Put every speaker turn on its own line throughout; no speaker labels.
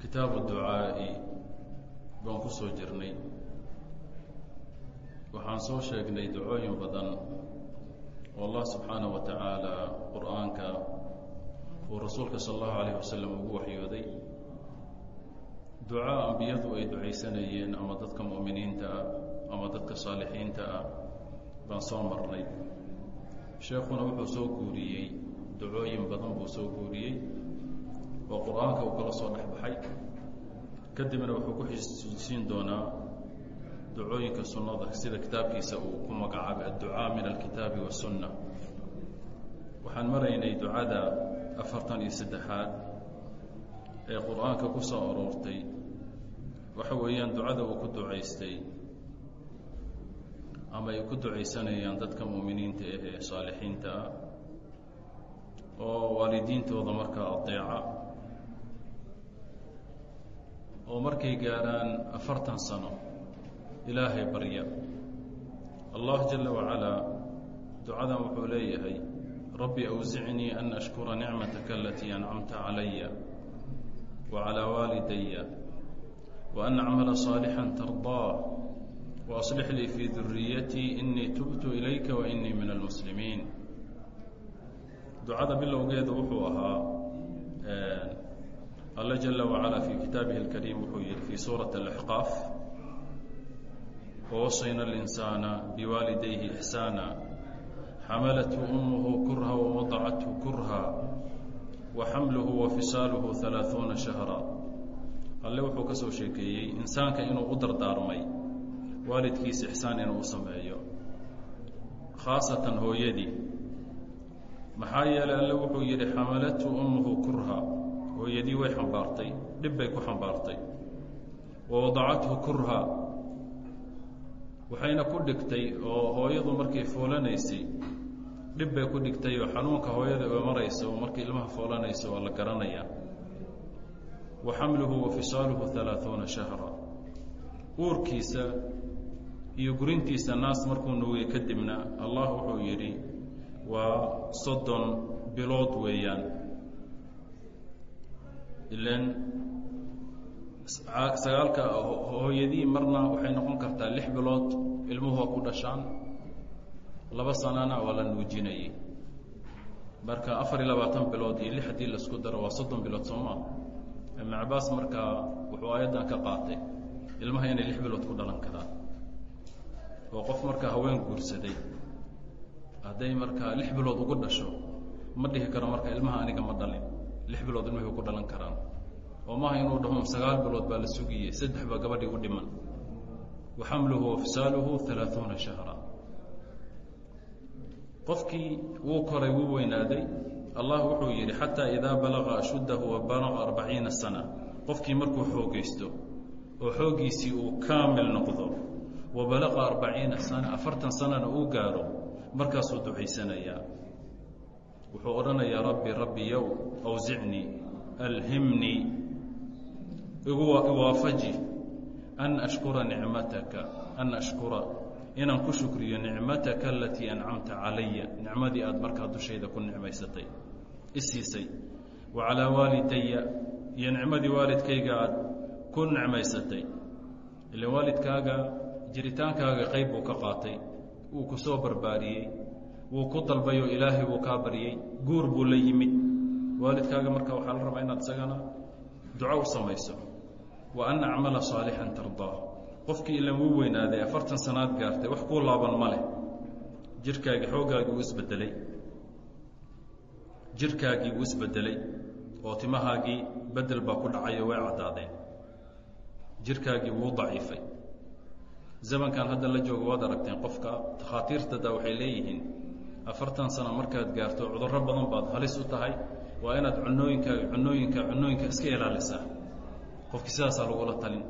kitaabu ducaa'i baan ku soo jirnay. Waxaan soo sheegnay ducooyin badan oo allah subxaanaه wa tacaala qur'aanka uu rasuulka sal اllahu alayh wasalam ugu waxyooday. Ducaa ambiyadu ay ducaysanayeen ama dadka mu'miniinta ah ama dadka saalixiinta ah baan soo marnay. Sheekuna wuxuu soo guuriyey ducooyin badan buu soo guuriyey oo qur'aanka uu kala soo dhex baxay kadibna wuxuu ku xisiin doonaa ducooyinka sunnada sida kitaabkiisa uu ku magacaabay adducaa min alkitaabi wasunna waxaan maraynay ducada afartan iyo saddexaad ee qur'aanka ku soo aroortay. Waxa weeyaan ducada uu ku ducaystay ama ay ku ducaysanayaan dadka mu'miniinta ah ee saalixiinta ah oo waalidiintooda markaa adeeca oo markay gaarhaan afartan sano ilaahay barya. Allah jala wacalaa ducadan wuxuu leeyahay rabbi awsicnii an ashkura nicmataka alatii ancamta calaya wa calaa waalidaya wa an acmala saalixan tardaa wa aslix lii fii duriyatii inii tubtu ilayka wa inii min almuslimiin ducada bilowgeedu wuxuu ahaa alla jala wacalaa fii kitaabihi اlkariim wuxuu yihi fii suuraةi اlaxqaaf wawasayna اlinsaana biwaalidayhi ixsaana xamalathu umuhu kurha wawadacathu kurha waxamluhu wafisaaluhu ثalaaثuuna shahra alle wuxuu ka soo sheekeeyey insaanka inuu u dardaarmay waalidkiisa ixsaan inuu u sameeyo khaasatan hooyadii maxaa yeelay alle wuxuu yidhi xamalathu ummuhu kurha hooyadii way xambaartay dhib bay ku xambaartay. Wa wadacathu kurha. Waxayna ku dhigtay oo hooyadu markay foolanaysay dhib bay ku dhigtay oo xanuunka hooyada oo maraysa oo markay ilmaha foolanaysa waa la garanayaa wa xamluhu wa fisaaluhu halaaثuuna shahra. Uurkiisa iyo gurintiisa naas markuu nuugay kadibna allah wuxuu yidhi waa soddon bilood weeyaan ilan sagaalka hooyadii marna waxay noqon kartaa lix bilood ilmuhu waa ku dhashaan. Laba sanana waa la nuujinayay. Marka afar iyo labaatan bilood iyo lix haddii la isku daro waa soddon bilood sooma ibn cabaas markaa wuxuu aayaddan ka qaatay ilmaha inay lix bilood ku dhalan karaan. Oo qof markaa haween guursaday hadday markaa lix bilood ugu dhasho ma dhihi karo marka ilmaha aniga ma dhalin. Lix bilood ilmahay ku dhalan karaan oo maaha inuu dhaho sagaal bilood baa la sugiyey saddex baa gabadhii u dhiman. Wa xamluhu wa fisaaluhu halaaثuuna shahra. Qofkii wuu koray wuu weynaaday. Allah wuxuu yidhi xataa idaa balaga ashuddahu wa balaga arbaciina sana. Qofkii markuu xoogaysto oo xooggiisii uu kaamil noqdo wa balaqa arbaciina sana afartan sanana uu gaaro markaasuu ducaysanayaa wuxuu odhanayaa rabbi rabbi yow awsicnii alhimnii iwaafaji an ashkura nicmataka an ashkura. Inaan ku shukriyo nicmataka alatii ancamta calaya nicmadii aad markaa dushayda ku nicmaysatay isiisay wa calaa waalidaya iyo nicmadii waalidkayga aad ku nicmaysatay ila waalidkaaga jiritaankaaga qayb buu ka qaatay. Wuu ku soo barbaariyey. Wuu ku dalbayoo ilaahay wuu kaa baryey. Guur buu la yimid. Waalidkaaga marka waxaa la rabaa inaad isagana duco u samayso wa an acmala saalixan tardaa qofkii ilan wuu weynaaday afartan sanaad gaartay wax kuu laaban ma leh. Jirhkaagii xooggaagii wuu isbedelay. Jirhkaagii wuu isbedelay. Oo timahaagii bedel baa ku dhacayo way caddaadeen. Jirhkaagii wuu daciifay. Zamankan hadda la joogo waad aragteen qofka takhaatiirtada waxay leeyihiin afartan sano markaad gaarto cudurro badan baad halis u tahay. Waa inaad cunooyinkaaga cunooyinka cunooyinka iska ilaalisaa qofkii sidaasaa lagula talin.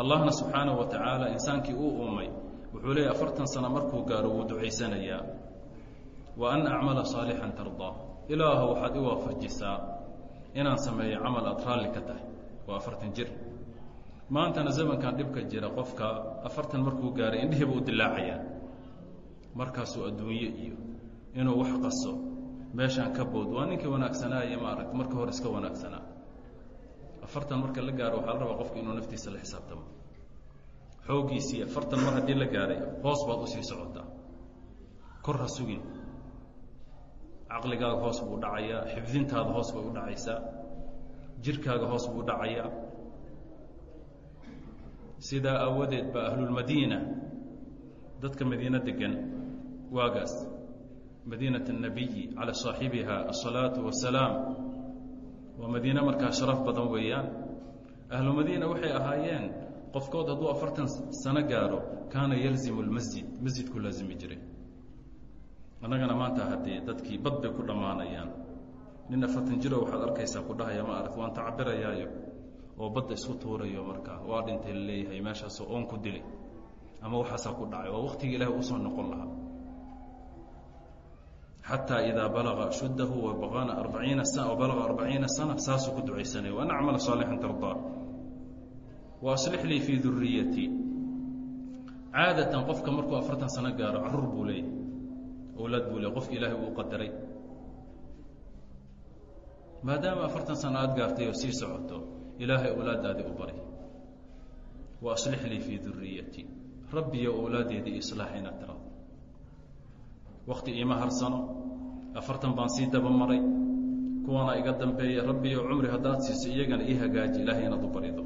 Allahna subxaanaه wa tacaala insaankii uu uumay wuxuu leeyay afartan sano markuu gaaro wuu ducaysanayaa. Wa an acmala saalixan tardaa. Ilaaho waxaad i waafajisaa inaan sameeyo camal aad raalli ka tahay. Waa afartan jir. Maantana zamankan dhibka jira qofka afartan markuu gaaray indhihiiba u dilaacayaa markaasuu adduunye iyo inuu wax qaso meeshaan ka bood. Waa ninkii wanaagsanaaye maaragta marka hore iska wanaagsanaa afartan marka la gaaro waxaa la rabaa qofka inuu naftiisa la xisaabtamo xooggiisii afartan mar haddii la gaaray hoos baad usii socotaa kor ha sugin caqligaaga hoos buu dhacayaa xifdintaada hoos bay u dhacaysaa jirkaaga hoos buu dhacayaa sidaa aawadeed baa ahlulmadiina dadka madiino degan waagaas madiinaة الnabiyi calى صaaxibiha الصalaaةu wasalaam waa madiine markaa sharaf badan weeyaan. Ahlu madiina waxay ahaayeen qofkood hadduu afartan sano gaaro kaana yalzimu اlmasjid masjidku laazimi jiray. Annagana maanta haddee dadkii bad bay ku dhammaanayaan. Nin afartan jiro waxaad arkaysaa ku dhahaya ma aragt waan tacabirayaayo oo badda isku tuurayo markaa waa dhintay la leeyahay meeshaasoo oon ku dilay ama waxaasaa ku dhacay waa waktigii ilahi u soo noqon lahaa xataa idaa balaga shuddahu balaga arbaciina sana saasuu ku ducaysanay wa an acmala saalixan tardaa wa aslix lii fii duriyatii caadatan qofka markuu afartan sano gaaro carruur buu leeyay owlaad buu leey qofka ilaahay uu qadaray maadaama afartan sano aada gaartay oo sii socoto ilaahay owlaaddaadii u bari wa aslix lii fii duriyatii rabbiyo owlaaddeedii islaax ina tara wakti iima harsano afartan baan sii daba maray. Kuwana iga dambeeya rabbiyo cumri haddaad siiso iyagana ii hagaaji ilaahay inaad u barido.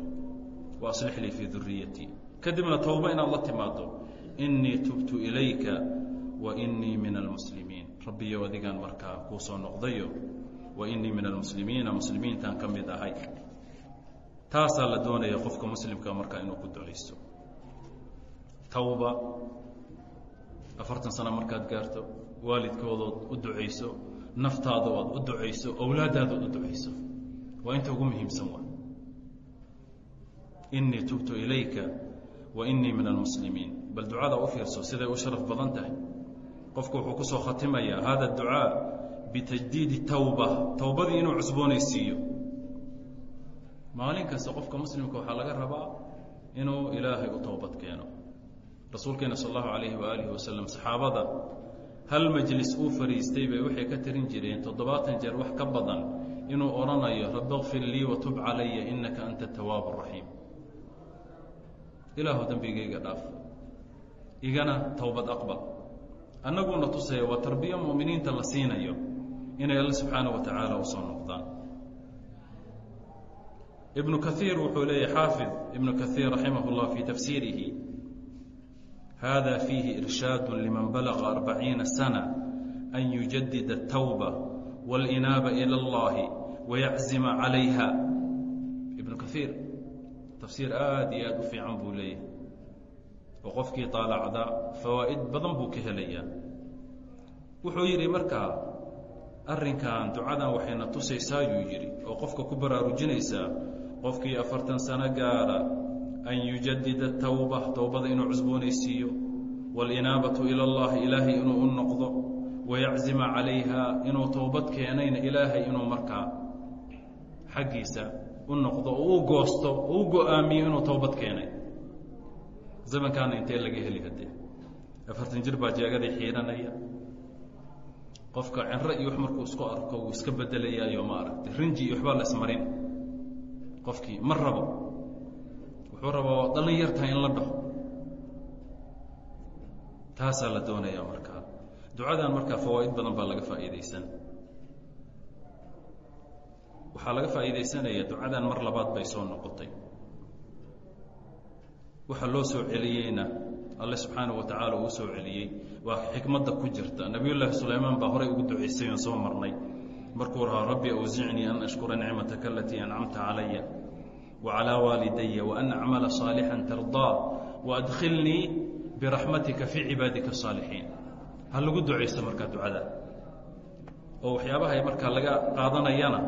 Wa aslix lii fii duriyatii kadibna towba inaad la timaado innii tubtu ilayka wa innii min almuslimiin rabbiyo adigaan markaa kuu soo noqdayo wa innii min almuslimiina muslimiintaan ka mid ahay. Taasaa la doonaya qofka muslimka markaa inuu ku ducaysto. Tawba afartan sano markaad gaarto waalidkoodood u ducayso naftaada oad u ducayso owlaaddaadaod u ducayso waa inta ugu muhiimsan waa. Innii tubtu ilayka wa innii min almuslimiin bal ducada u fiirso siday u sharaf badan tahay. Qofku wuxuu ku soo khatimayaa hada ducaa bitajdiidi tawba. Towbadii inuu cusboonaysiiyo. Maalin kasta qofka muslimka waxaa laga rabaa inuu ilaahay u towbad keeno rasuulkeena sal allahu alayhi waaalih wasalam saxaabada hal majlis uu fadhiistay bay waxay ka tarin jireen toddobaatan jeer wax ka badan inuu odhanayo rabbi kfir lii watub calaya innaka anta tawaab raxiim ilaahu dembigayga dhaaf igana towbad aqbal. Annaguuna tusaya waa tarbiyo mu'miniinta la siinayo inay alle subxaana wa tacaala u noqdaan. Ibnu kaiir wuxuu leeyahy xaafid ibnu kaiir raximah اllah fii tafsiirihi hada fiihi irshaadu liman balaqa arbaciina sana an yujadida atawba wاlinaaba ila اllahi wayaczima calayha ibnu kaiir tafsiir aad iyo aad u fiican buu leeyahay oo qofkii aalacda fawaa'id badan buu ka helayaa wuxuu yidhi markaa arrinkan ducadan waxayna tusaysaa yuu yidhi oo qofka ku baraarujinaysaa qofkii afartan sano gaara an yujadida tawba towbada inuu cusboonaysiiyo wاlinaabatu ilى اllahi ilaahay inuu u noqdo wayaczima calayha inuu towbad keenayna ilaahay inuu markaa xaggiisa u noqdo oo u goosto oo u go-aamiyo inuu towbad keenay zamankaana intee laga heli haddee afartan jir baa jeegadii xiiranaya qofka cinro iyo wax markuu isku arko wuu iska bedelayaayo ma aragtay rinji iyo waxbaa la ismarin qofkii ma rabo wuxuu rabaa dhalin yartahay in la dhaho taasaa la doonayaa markaa ducadan markaa fawaa'id badan baa laga faa'iidaysan. Waxaa laga faa'iidaysanaya ducadan mar labaad bay soo noqotay. Waxaa loo soo celiyeyna alle subxaana wa tacaala uu soo celiyey. Waa xikmadda ku jirta. Nebiyullaahi sulaymaan baa horey ugu ducaysay oon soo marnay. Markuu rahaa rabbi awsicnii an ashkura nicmataka alatii ancamta calaya wa an acmala saalixan tardaa wa adkhilnii biraxmatika fii cibaadika asaalixiin ha lagu ducaysto markaa ducada. Oo waxyaabahay markaa laga qaadanayana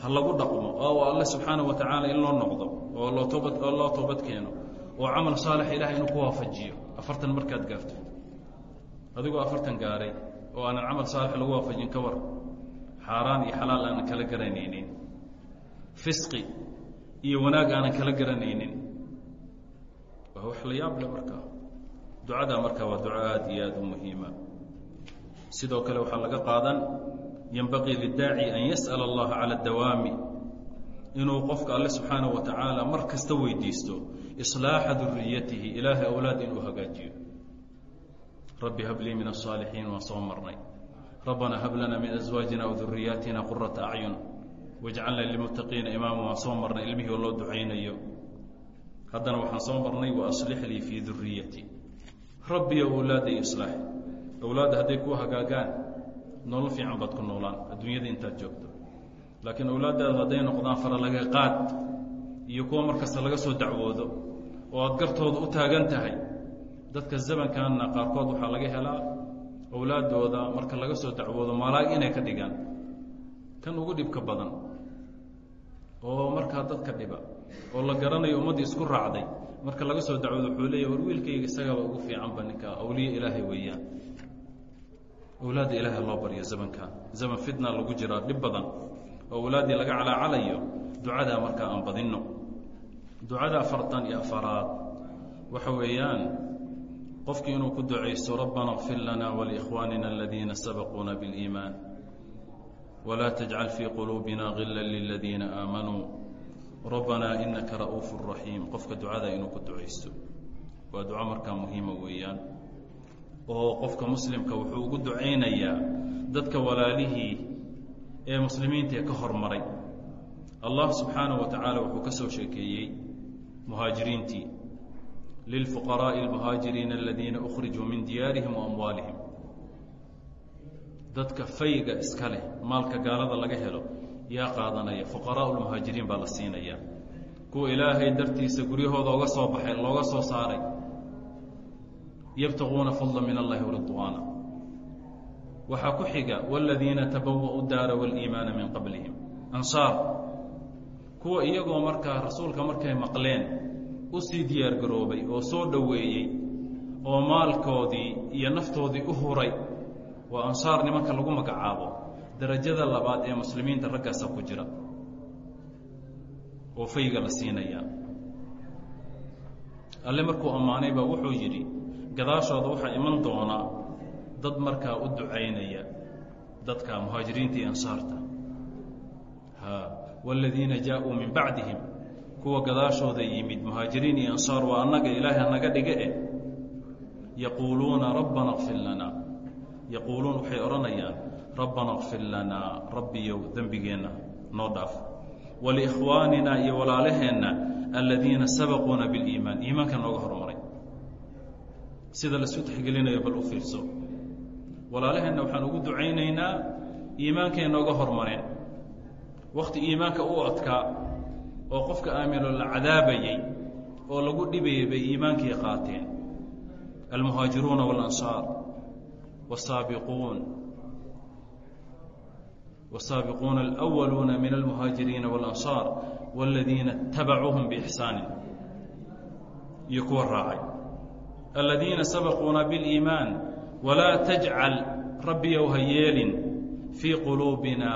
ha lagu dhaqmo oo alle subxaana wa in loo noqdo oo loo loo toobad keeno oo camal saalix ilahay inuu ku waafajiyo. Afartan markaad gaarto. Adigoo afartan gaaray oo aanan camal saalix lagu waafajin ka war xaaraan iyo xalaal aanan kala garanaynin. Fisqi iyo wanaag aanan kala garanaynin. Waa wax la yaable markaa ducadaa markaa waa duco aada iyo aada u muhiima. Sidoo kale waxaa laga qaadan yanbaqii lidaaci an yas'ala allaha cala dawaami. Inuu qofka alle subxaana wa tacaala mar kasta weydiisto islaaxa duriyatihi ilaahay awlaad inuu hagaajiyo. Rabbi hablii min asaalixiin waan soo marnay. Rabbana hab lana min aswaajina wa duriyaatina qurata acyun wajcalna lilmuttaqiina imaama waan soo marnay ilmihii oo loo ducaynayo. Haddana waxaan soo marnay waaslix lii fii duriyati rabbiyo awlaadday islaax awlaadda hadday kuu hagaagaan nolol fiican baad ku noolaan adduunyada intaad joogto. Laakiin awlaaddaadu hadday noqdaan faralaga qaad iyo kuwa markasta laga soo dacwoodo oo aad gartooda u taagan tahay dadka zamankanna qaarkood waxaa laga helaa awlaaddooda marka laga soo dacwoodo malaa'ig inay ka dhigaan. Kan ugu dhibka badan oo markaa dadka dhiba oo la garanayo ummaddii isku raacday. Marka laga soo dacwoodo wuxuu leeya war wiilkayga isagaba ugu fiicanba ninka awliye ilaahay weeyaan. Awlaadda ilaahay loo baryo zamankan zaman fitna lagu jiraa dhib badan. Oo awlaaddii laga calaacalayo ducadaa markaa aan badinno. Ducada afartan iyo afaraad waxa weeyaan qofkii inuu ku ducaysto rabbana اkfir lana walikhwaanina aladiina sabaquuna biاliimaan wlaa tajcal fii quluubina gila liladiina aamanuu rabbana inaka ra'uufu raxiim qofka ducada inuu ku ducaysto waa duco markaa muhiima weeyaan oo qofka muslimka wuxuu ugu ducaynayaa dadka walaalihii ee muslimiinta ee ka hormaray allah subxaanaه wa tacaala wuxuu ka soo sheekeeyey muhaajiriintii lilfuqaraaءi اlmuhaajiriina aladiina أkhrijuu min diyaarihim waamwaalihim dadka fayga iska leh maalka gaalada laga helo yaa qaadanaya. Fuqaraau lmuhaajiriin baa la siinaya. Kuwa ilaahay dartiisa guryahooda oga soo baxay looga soo saaray. Yabtaquuna fadla min allahi waridwaana waxaa ku xiga waladiina tabawa'u daara waliimaana min qablihim. Ansaar kuwa iyagoo markaa rasuulka markay maqleen u sii diyaar garoobay oo soo dhoweeyey oo maalkoodii iyo naftoodii u huray waa ansaar nimanka lagu magacaabo. Darajada labaad ee muslimiinta raggaasa ku jira. Oo fayga la siinaya alle markuu ammaanay baa wuxuu yidhi gadaashooda waxaa iman doonaa dad markaa u ducaynaya dadka muhaajiriinta iyo ansaarta. Ha wاladiina jaaءuu min bacdihim. Kuwa gadaashooda yimid muhaajiriin iyo ansaar waa annaga ilaahay hanaga dhige eh. Yaquuluuna rabbana kfir lana yaquuluun waxay odhanayaan rabbana kfir lanaa rabbiyow dembigeenna noo dhaaf waliikhwaanina iyo walaalaheenna aladiina sabaquuna biliimaan iimaanka nooga hormaray sida laisu taxgelinayo bal u fiirso walaalaheenna waxaan ugu ducaynaynaa iimaankay nooga hormareen wakhti iimaanka u adkaa oo qofka aaminoo la cadaabayey oo lagu dhibayay bay iimaankii qaateen almuhaajiruuna waاlansaar wالsaabiquun wالsaabiquuna alأwaluuna min almuhaajiriina waاlansaar wاladiina اtabacuuhum biixsaanin iyo kuwa raacay aladiina sabaquuna biاliimaan walaa tajcal rabbiyow ha yeelin fii quluubina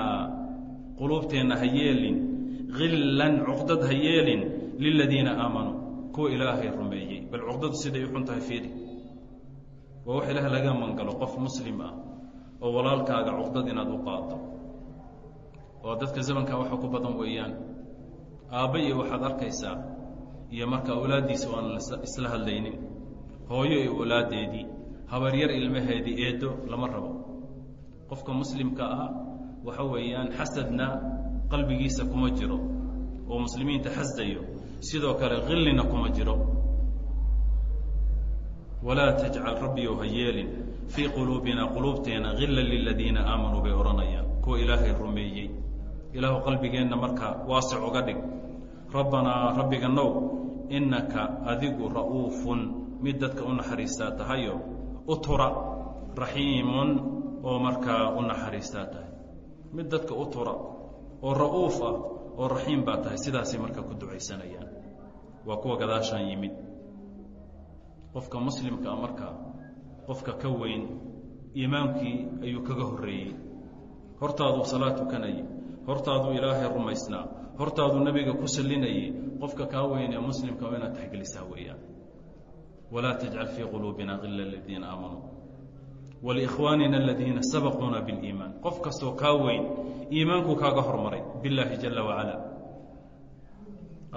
quluubteenna ha yeelin hillan cuqdad ha yeelin liladiina aamanuu kuwa ilaahay rumeeyey bal cuqdadu siday u xun tahay fiiri waa wax ilaah laga mangalo qof muslim ah oo walaalkaaga cuqdad inaad u qaado oo dadka zamankaa waxa ku badan weeyaan. Aabba iyo waxaad arkaysaa iyo marka awlaaddiisa aan isla hadlaynin. Hooyo iyo awlaaddeedii habaryar ilmaheedii eedo lama rabo. Qofka muslimka ah waxa weeyaan xasadna qalbigiisa kuma jiro oo muslimiinta xasdayo sidoo kale khillina kuma jiro walaa tajcal rabbiyow ha yeelin fii quluubina quluubteena hilla liladiina aamanuu bay odhanayaan kuwa ilaahay rumeeyey ilaahu qalbigeenna marka waasic uga dhig rabbanaa rabbiga now innaka adigu ra'uufun mid dadka u naxariistaa tahayo u tura raxiimun oo markaa u naxariistaa tahay mid dadka u tura oo ra'uuf ah oo raxiim baa tahay sidaasay markaa ku ducaysanayaan waa kuwa gadaashaan yimid qofka muslimka ah markaa qofka ka weyn iimaankii ayuu kaga horreeyey. Hortaaduu salaad tukanayay hortaaduu ilaahay rumaysnaa hortaaduu nebiga ku sallinayay qofka kaa weyn ee muslimka waa inaad taxgelisaa weeyaan. Walaa tajcal fii quluubina qila aladiina aamanuu waliikhwaanina aladiina sabaquuna biliimaan qof kastoo kaa weyn iimaankuu kaaga hormaray billaahi jala wacala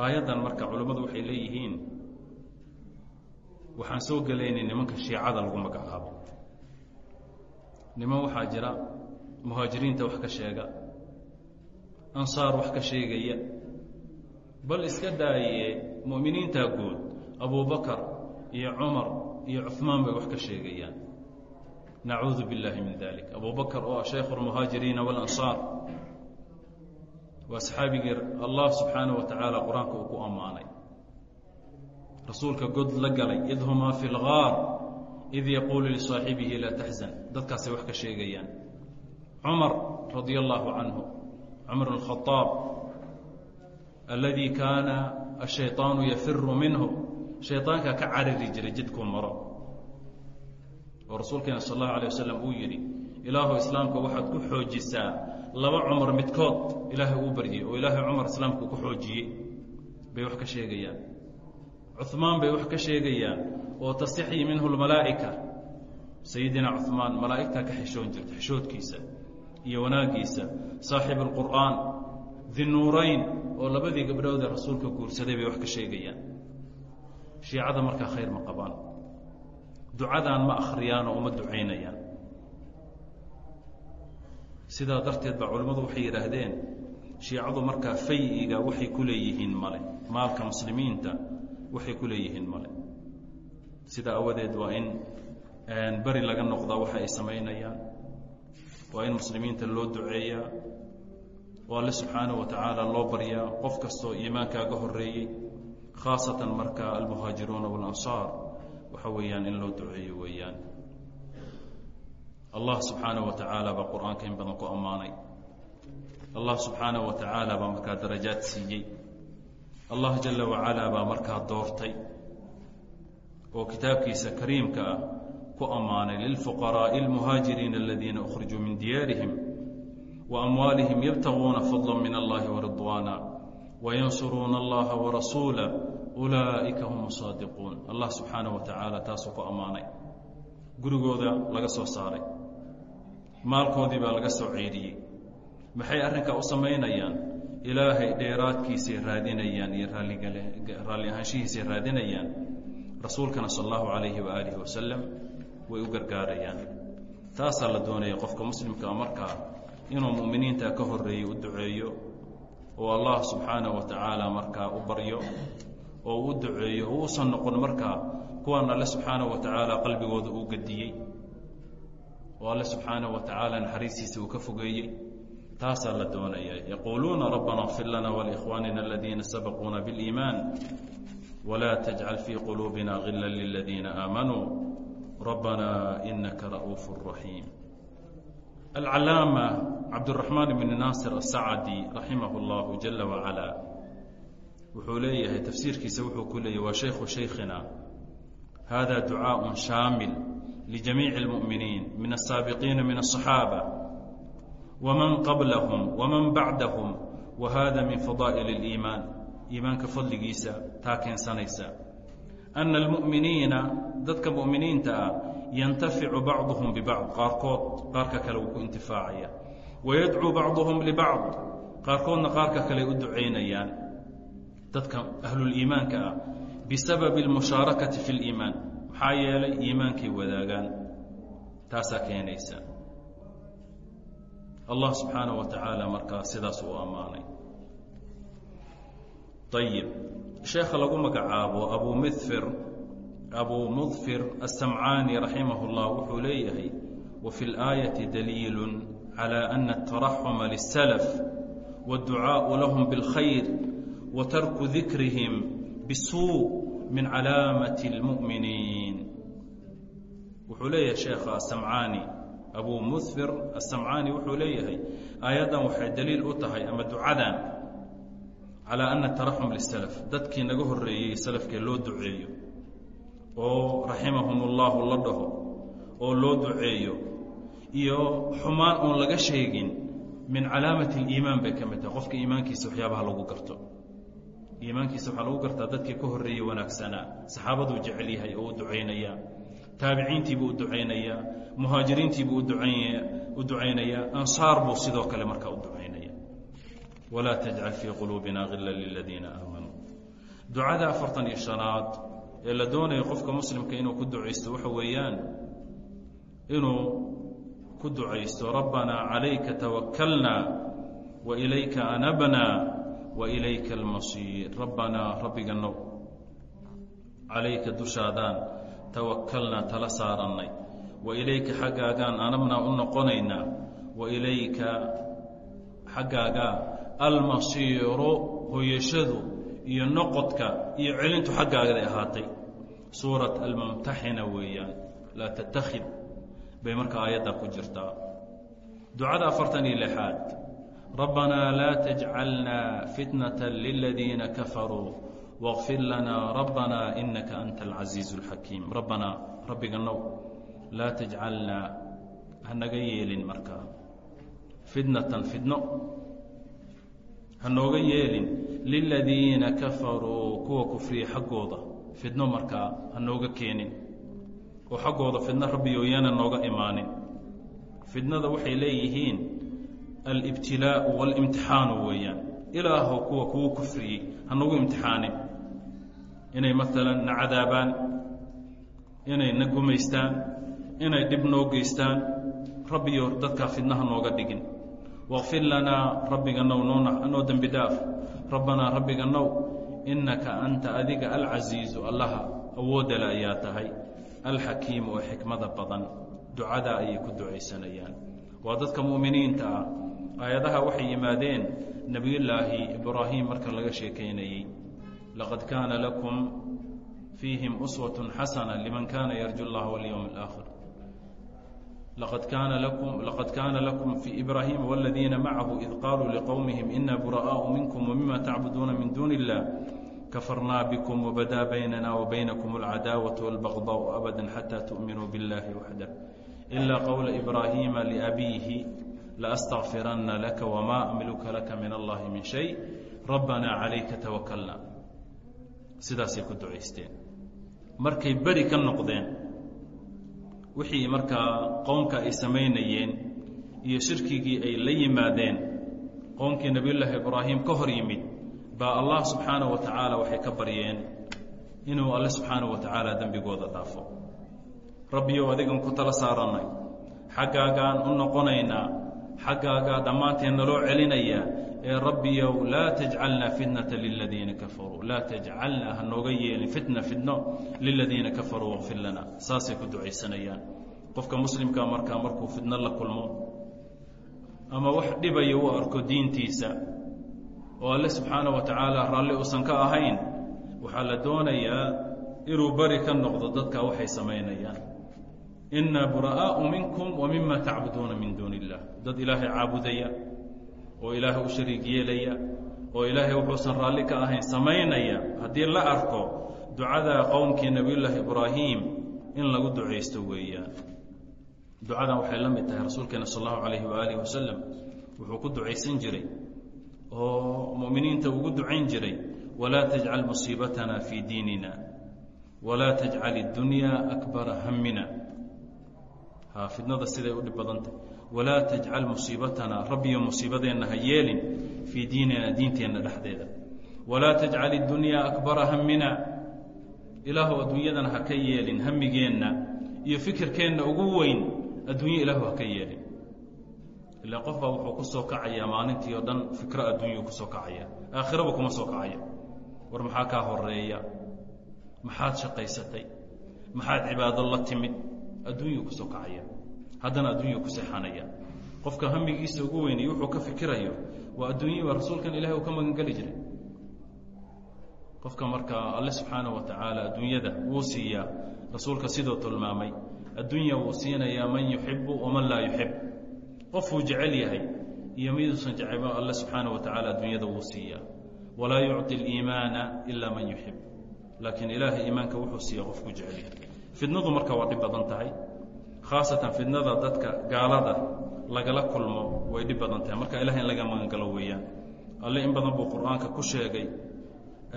aayaddan marka culammadu waxay leeyihiin waxaan soo gelaynay nimanka shiicada lagu magacaabo. Niman waxaa jira muhaajiriinta wax ka sheega ansaar wax ka sheegaya bal iska daaye mu'miniintaa guud abubakar iyo cumar iyo cuhmaan bay wax ka sheegayaan. Nacuudu billaahi min dalik abubakar oo ah shaykhu lmuhaajiriina walansaar waa saxaabigii allah subxaanaه wa tacaala qur'aanka uu ku ammaanay rasuulka god la galay id humaa fi اlgaar id yaquulu lisaaxibihi laa taxzan dadkaasay wax ka sheegayaan cumar radi allahu canhu cumar bn khaaab alladii kaana ashayطaanu yafiru minhu shayطaanka ka cariri jiray jidkuu maro oo rasuulkeena sal اllahu alيه wasalam uu yidhi ilaahu islaamka waxaad ku xoojisaa laba cumar midkood ilaahay uu baryey oo ilaahay cumar islaamku ku xoojiyey bay wax ka sheegayaan cuثmaan bay wax ka sheegayaan oo tasixyi minhu اlmalaa'ika sayidina cuثmaan malaa'igtaa ka xishoon jirta xishoodkiisa iyo wanaaggiisa saaxib اlqur'aan dinuurayn oo labadii gabdhood ee rasuulka guursaday bay wax ka sheegayaan shiicada markaa khayr ma qabaan ducadaan ma akhriyaan oo uma ducaynayaan sidaa darteed baa culimmadu waxay yidhaahdeen shiicadu markaa fay-iga waxay ku leeyihiin male maalka muslimiinta waxay ku leeyihiin male sidaa awadeed waa in beri laga noqdaa waxa ay samaynayaan waa in muslimiinta loo duceeyaa oo alle subxaanaه wa tacaala loo baryaa qof kastoo iimaankaaga horeeyey khaasatan marka almuhaajiruuna waاlansaar waxa weeyaan in loo duceeyo weeyaan allah subxaanaه wa tacaala baa qur-aanka in badan ku ammaanay allah subxaanaه wa tacaala baa markaa darajaad siiyey allah jala wacalaa baa markaa doortay oo kitaabkiisa kariimka ah ku ammaanay lilfuqaraaءi اlmuhaajiriina aladiina اkhrijuu min diyaarihim وأموالهم يبتغون فضلا من الله ورضوانا وينصرون الله ورسوله أuلئiكa هم الصاaدقون الله سubحaaنه وتaعaaلى taasuu ku ammaanay gurigooda laga soo saaray maalkoodii baa laga soo ceediyey maxay arrinkaa u samaynayaan ilaahay dheeraadkiisay raadinayaan iyo raalli ahaanshihiisay raadinayaan rasuulkana sal allahu calayhi waaalihi wasalam way u gargaarayaan. Taasaa la doonaya qofka muslimka ah markaa inuu mu'miniinta ka horreeyey u duceeyo oo allah subxaanahu wa tacaala markaa u baryo oo u u duceeyo oo uusan noqon markaa kuwan alle subxaanahu wa tacaala qalbigooda uu gadiyey oo alle subxaanahu wa tacaala naxariistiisa uu ka fogeeyey taasaa la doonaya yaquuluuna rabbana اغfir lana wlikhwaanina aladiina sabaquuna bاliimaan wla tajcal fii quluubina gila liladiina aamanuu rabbana inaka ra'uuf raxiim alcalaama cabduraxmaan bni naasir asacadi raximah اllahu jala wacalaa wuxuu leeyahay tafsiirkiisa wuxuu ku leeyahy waa shaykhu shaykhina hada ducaaء shaamil lijamiici اlmu'miniin min asaabiqiina min الصaxaabة wman qablahum wman bacdahum wa hada min fadaa'il اliimaan iimaanka fadligiisa taa keensanaysa ana almu'miniina dadka mu'miniinta ah yantaficu bacduhum bibacd qaarkood qaarka kale wuu ku intifaacaya wayadcuu bacduhum libacd qaarkoodna qaarka kale u ducaynayaan dadka ahluliimaanka ah bisababi almushaarakati fi اliimaan maxaa yeelay iimaankay wadaagaan taasaa keenaysa allah subxaanaه wa tacaala markaa sidaas uu ammaanay ayib sheekha lagu magacaabo abu midfir abu mudfir aلsamcaani raximah اllah wuxuu leeyahay wafi اlآayaةi daliil calى ana الtaraxuma liلsalaf wاdducaaءu lahum bاlkhayr wa tarku dikrihim bsuu min calaamaةi اlmu'miniin wuxuu leeyahay sheekha asamcaani abu muhfir asamcaani wuxuu leeyahay aayaddan waxay daliil u tahay ama ducadan calaa ana taraxum lisalaf dadkii naga horreeyey salafkee loo duceeyo oo raximahum ullahu la dhaho oo loo duceeyo iyo xumaan oon laga sheegin min calaamati اliimaan bay ka mid tahay. Qofka iimaankiisa waxyaabaha lagu garto. Iimaankiisa waxaa lagu gartaa dadkii ka horreeyey wanaagsanaa saxaabaduu jecel yahay oo u ducaynayaa taabiciintiibuu u ducaynayaa muhaajiriintiibuu u ducaynayaa ansaar buu sidoo kale markaa u ducaynaya. Walaa tajcal fii quluubina hila liladiina aamanuu. Ducada afartan iyo shanaad ee la doonayo qofka muslimka inuu ku ducaysto waxa weeyaan inuu ku ducaysto rabbanaa calayka tawakalna wa ilayka anabna wa ilayka almasiir. Rabbanaa rabbiga now calayka dushaadaan tawakalnaa tala saarannay wa ilayka xaggaagaan anabnaa u noqonaynaa wa ilayka xaggaagaa almasiiru hoyashadu iyo noqodka iyo celintu xaggaaday ahaatay. Suurat almumtaxina weeyaan. Laa tattakhid. Bay marka aayadda ku jirtaa ducada afartan iyo lixaad. Rabbanaa laa tajcalnaa fitnatan liladiina kafaruu waqfir lanaa rabbanaa inaka anta alcasiizu alxakiim rabbanaa rabbiga laa tajcalnaa hanaga yeelin markaa fitnatan fidno. Hanooga yeelin. Liladiina kafaruu kuwa kufriya xaggooda. Fidno markaa hanooga keenin. Oo xaggooda fidno rabbiyo yana nooga imaanin. Fidnada waxay leeyihiin alibtilaau waاlimtixaanu weeyaan. Ilaahow kuwa kugu kufriyey hanagu imtixaanin. Inay maalan na cadaabaan inay na gumaystaan inay dhib noo geystaan rabbiyo dadkaa fidnaha nooga dhigin. Waqfir lanaa rabbiga now noo dembi dhaaf. Rabbanaa rabbiga now innaka anta adiga alcasiizu allaha awoodale ayaa tahay alxakiimu oo xikmada badan. Ducadaa ayay ku ducaysanayaan. Waa dadka mu'miniinta ah. Aayadaha waxay yimaadeen nebiyullaahi ibraahim marka laga sheekaynayey laqad kaana lakum fiihim uswatun xasana liman kaana yarju اllaha walyowm اlaakhir laqad kaana lakum laqad kaana lakum fii ibraahima wاladiina macahu id qaluu liqowmihim ina buraءaءu minkum wmima tacbuduuna min duuni اllah kafarnaa bkm wbadaa baynana wbaynakum اlcadaawaة wاlbagضاء abada xatى tuؤminuu biاllahi waxdah ila qowla ibraahiima liabiihi laastغfirana laka wma amliku laka min allahi min shay rabbanaa calayka tawakalna sidaasay ku ducaysteen markay beri ka noqdeen wixii markaa qoomka ay samaynayeen iyo shirkigii ay la yimaadeen. Qoomkii nebiyullaahi ibraahim ka hor yimid baa allah subxaanaه wa tacaala waxay ka baryeen inuu alle subxaanaه wa tacaala dembigooda dhaafo. Rabbiyow adigan ku tala saarannay. Xaggaagaan u noqonaynaa. Xaggaagaa dhammaanteen naloo celinayaa ee rabbiyow laa tajcalnaa fitnata liladiina kafaruu. Laa tajcalnaa ha nooga yeelin fitna fitno liladiina kafaruu waqfir lana. Saasay ku ducaysanayaan. Qofka muslimka markaa markuu fitno la kulmo ama wax dhibaya u arko diintiisa oo alle subxaana wa tacaala raalli uusan ka ahayn waxaa la doonayaa inuu bari ka noqdo dadka waxay samaynayaan. Inaa buraa'aau minkum wa mima tacbuduuna min duuni illah dad ilaahay caabudaya oo ilaahay u shariig yeelaya oo ilaahay wuxuusan raalli ka ahayn samaynaya. Haddii la arko ducada qowmkii nebiyullaahi ibraahim in lagu ducaysto weeyaan. Ducadan waxay la mid tahay rasuulkeena sal allahu calayhi waaalih wasalam wuxuu ku ducaysan jiray oo mu'miniinta ugu ducayn jiray walaa tajcal musiibatana fii diinina walaa tajcal اdunyaa akbara hamina ha fidnada siday u dhib badantah walaa tajcal musiibatana rabbiyo musiibadeenna ha yeelin fii diinina diinteenna dhexdeeda. Walaa tajcal اdunyaa akbara hamina ilaahu adduunyadana ha ka yeelin hamigeenna iyo fikirkeenna ugu weyn adduunye ilaahu ha ka yeelin. Ilaa qof baa wuxuu ku soo kacayaa maalintii oo dhan fikro adduunyuu ku soo kacaya aakhiraba kuma soo kacaya war maxaa kaa horreeya maxaad shaqaysatay? Maxaad cibaado la timid? Adduunyuu ku soo kacaya haddana adduunyuu ku seexanaya. Qofka hamigiisa ugu weynay wuxuu ka fikirayo waa adduunye waa rasuulkan ilahay uu ka magangeli jiray. Qofka markaa alle subxaana wa adduunyada wuu siiyaa rasuulka sidoo tilmaamay addunya wuu siinayaa man yuxibu waman laa yuxib qofuu jecel yahay iyo miduusan jecel alle subxaana wa tacaala addunyada wuu siiyaa. Walaa yucطi اliimaana ilaa man yuxib laakiin ilaahay iimaanka wuxuu siiya qofku jecel yahay. Fidnadu marka waa dhib badan tahay khaasatan fidnada dadka gaalada lagala kulmo way dhib badan tahay marka ilaah in laga magangalo weeyaan. Alle in badan buu qur'aanka ku sheegay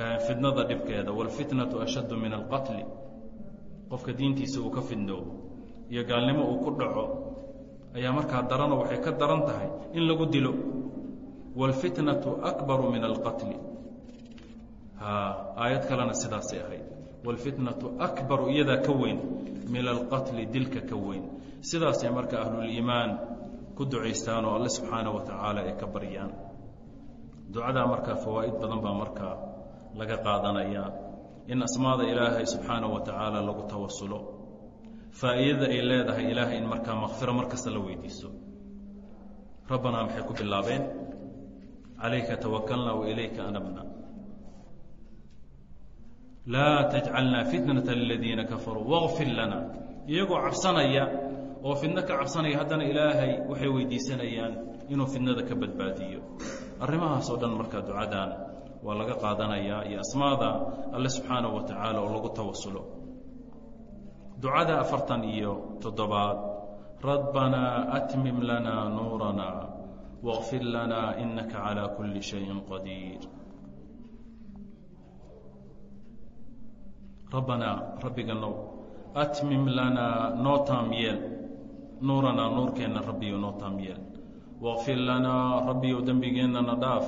eh, fidnada dhibkeeda. Waalfitnatu ashaddu min alqatli qofka diintiisa uu ka fidnoobo iyo gaalnimo uu ku dhaco ayaa markaa darano waxay ka daran tahay in lagu dilo. Waalfitnatu akbaru min alqatli aayad kalena sidaasay ahayd wاlfitnaةu akbaru iyadaa ka weyn min alqatli dilka ka weyn sidaasay marka ahluliimaan ku ducaystaan oo alle subxaana wa tacaala ay ka baryaan ducadaa markaa fawaa'id badan baa markaa laga qaadanayaa in asmaada ilaahay subxaana wa tacaala lagu tawasulo faa'iidada ay leedahay ilaahay in markaa makfiro mar kasta la weydiiso rabbanaa maxay ku bilaabeen calayka tawakalna wa ilayka anabna laa tajcalnaa fitnata aladiina kafaruu waqfir lana iyagoo cabsanaya oo fitno ka cabsanaya haddana ilaahay waxay weydiisanayaan inuu fitnada ka badbaadiyo arrimahaasoo dhan markaa ducadan waa laga qaadanayaa iyo asmaada alle subxaanahu wa tacaala oo lagu tawasulo ducada afartan iyo toddobaad rabbanaa atmim lanaa nuuranaa waqfir lanaa inaka calaa kulli shayin qadiir rabbanaa rabbiganow atmim lanaa noo taam yeel nuuranaa nuurkeenna rabbiyo noo taam yeel waqfir lanaa rabbiyow dembigeennana dhaaf.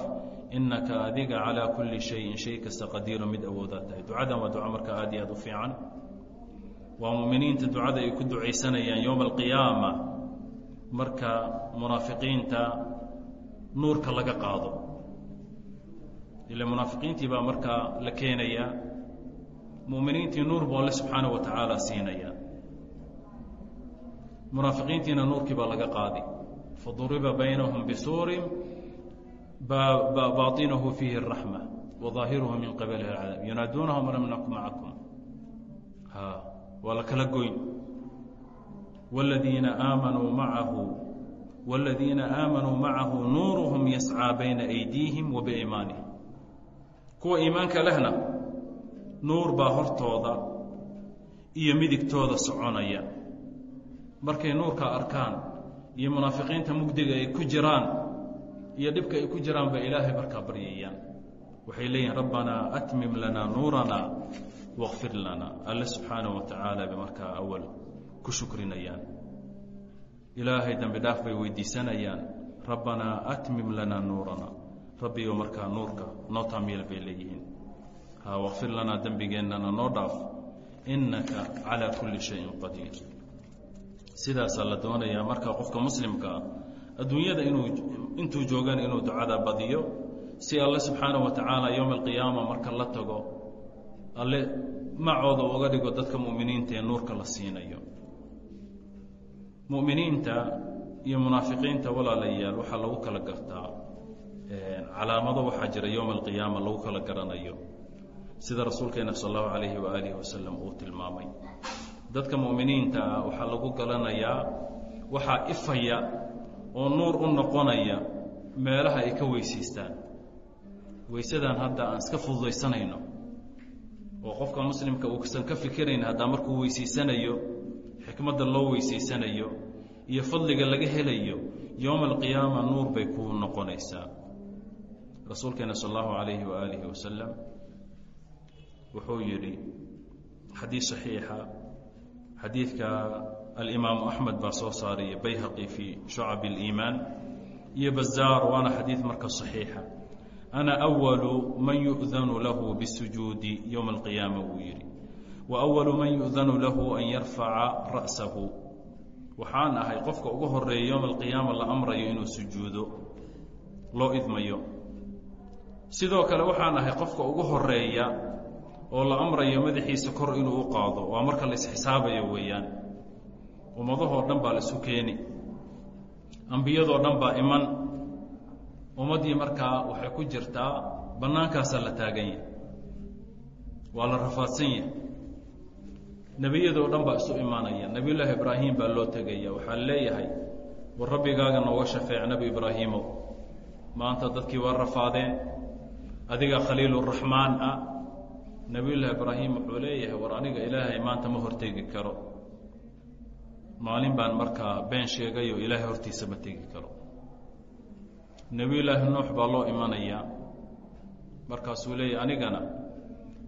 Innaka adiga calaa kulli shayin shay kasta qadiiro mid awoodaa tahay. Ducadan waa duca marka aad iyo aad u fiican. Waa muminiinta ducada ay ku ducaysanayaan yowma alqiyaama marka munaafiqiinta nuurka laga qaado. Ile munaafiqiintii baa markaa la keenayaa muminiintii nuur buu alle subxaanaه wa tacaala siinaya munaafiqiintiina nuurkii baa laga qaadi faduriba baynahum bisuurin baطinahu fiihi الraxmة وظaahiruhu min qabalihi اcadaab yunaaduunahum alam naku macakum waa la kala goyn wاladiina aamanuu macahu wاladiina aamanuu macahu nuuruhum yascىa bayna أydiihim wa biimaanihim kuwa iimaanka lehna nuur baa hortooda iyo midigtooda soconaya. Markay nuurka arkaan iyo munaafiqiinta mugdiga ay ku jiraan iyo dhibka ay ku jiraan bay ilaahay markaa baryayaan waxay leeyihiin rabbanaa atmim lanaa nuurana wاkfir lana. Alle subxaanaه wa tacaala bay markaa awal ku shukrinayaan. Ilaahay dembi dhaaf bay weydiisanayaan. Rabbanaa atmim lanaa nuurana. Rabbiyo markaa nuurka noo taamyeel bay leeyihiin ha wakfir lanaa dembigeennana noo dhaaf. Innaka calىa kuli shayin qadiir. Sidaasaa la doonayaa marka qofka muslimka ah adduunyada inuu intuu joogan inuu ducada badiyo si alle subxaanaه wa tacaala yowma alqiyaama marka la tago alle macooda uga dhigo dadka mu'miniinta ee nuurka la siinayo. Mu'miniinta iyo munaafiqiinta walaalayaal waxaa lagu kala gartaa. Calaamado waxaa jira yowma alqiyaama lagu kala garanayo sida rasuulkeena sal allahu calayhi waaalihi wasalam uu tilmaamay. Dadka mu'miniinta ah waxaa lagu garanayaa waxaa ifaya oo nuur u noqonaya meelaha ay ka weysiistaan. Weysadan hadda aan iska fududaysanayno oo qofka muslimka uusan ka fikirayn haddaa markuu weysiisanayo xikmadda loo weysiisanayo iyo fadliga laga helayo yowma alqiyaama nuur bay kuu noqonaysaa. Rasuulkeena sal allahu calayhi waaalihi wasalam wuxuu yidhi xadiid saxiixa xadiidka alimaamu axmed baa soo saaraya bayhaqi fii shucab اliimaan iyo bazaar waana xadiid marka صaxiixa ana أwalu man yu'danu lahu bالsujuudi yowma اlqiyaama wuu yidhi wa أwalu man yu'danu lahu an yarfaca ra'sahu waxaan ahay qofka ugu horeeya yowma alqiyaama la amrayo inuu sujuudo loo idmayo sidoo kale waxaan ahay qofka ugu horeeya oo la amrayo madaxiisa kor inuu u qaado waa marka la isxisaabayo weeyaan. Ummadahoo dhan baa la isu keeni. Ambiyadoo dhan baa iman. Ummaddii markaa waxay ku jirtaa bannaankaasaa la taagan yahay. Waa la rafaadsan yahay. Nebiyadoo dhan baa isu imaanaya. Nebiyullaahi ibraahim baa loo tegaya. Waxaa leeyahay war rabbigaaga nooga shafeec nebi ibraahiimow maanta dadkii waa rafaadeen. Adiga khaliiluraxmaan ah nebiyullaahi ibraahim wuxuu leeyahay war aniga ilaahay maanta ma hortegi karo. Maalin baan markaa been sheegayo ilaahay hortiisa ma tegi karo. Nebiyullaahi nuux baa loo imanayaa. Markaasuu leeyahy anigana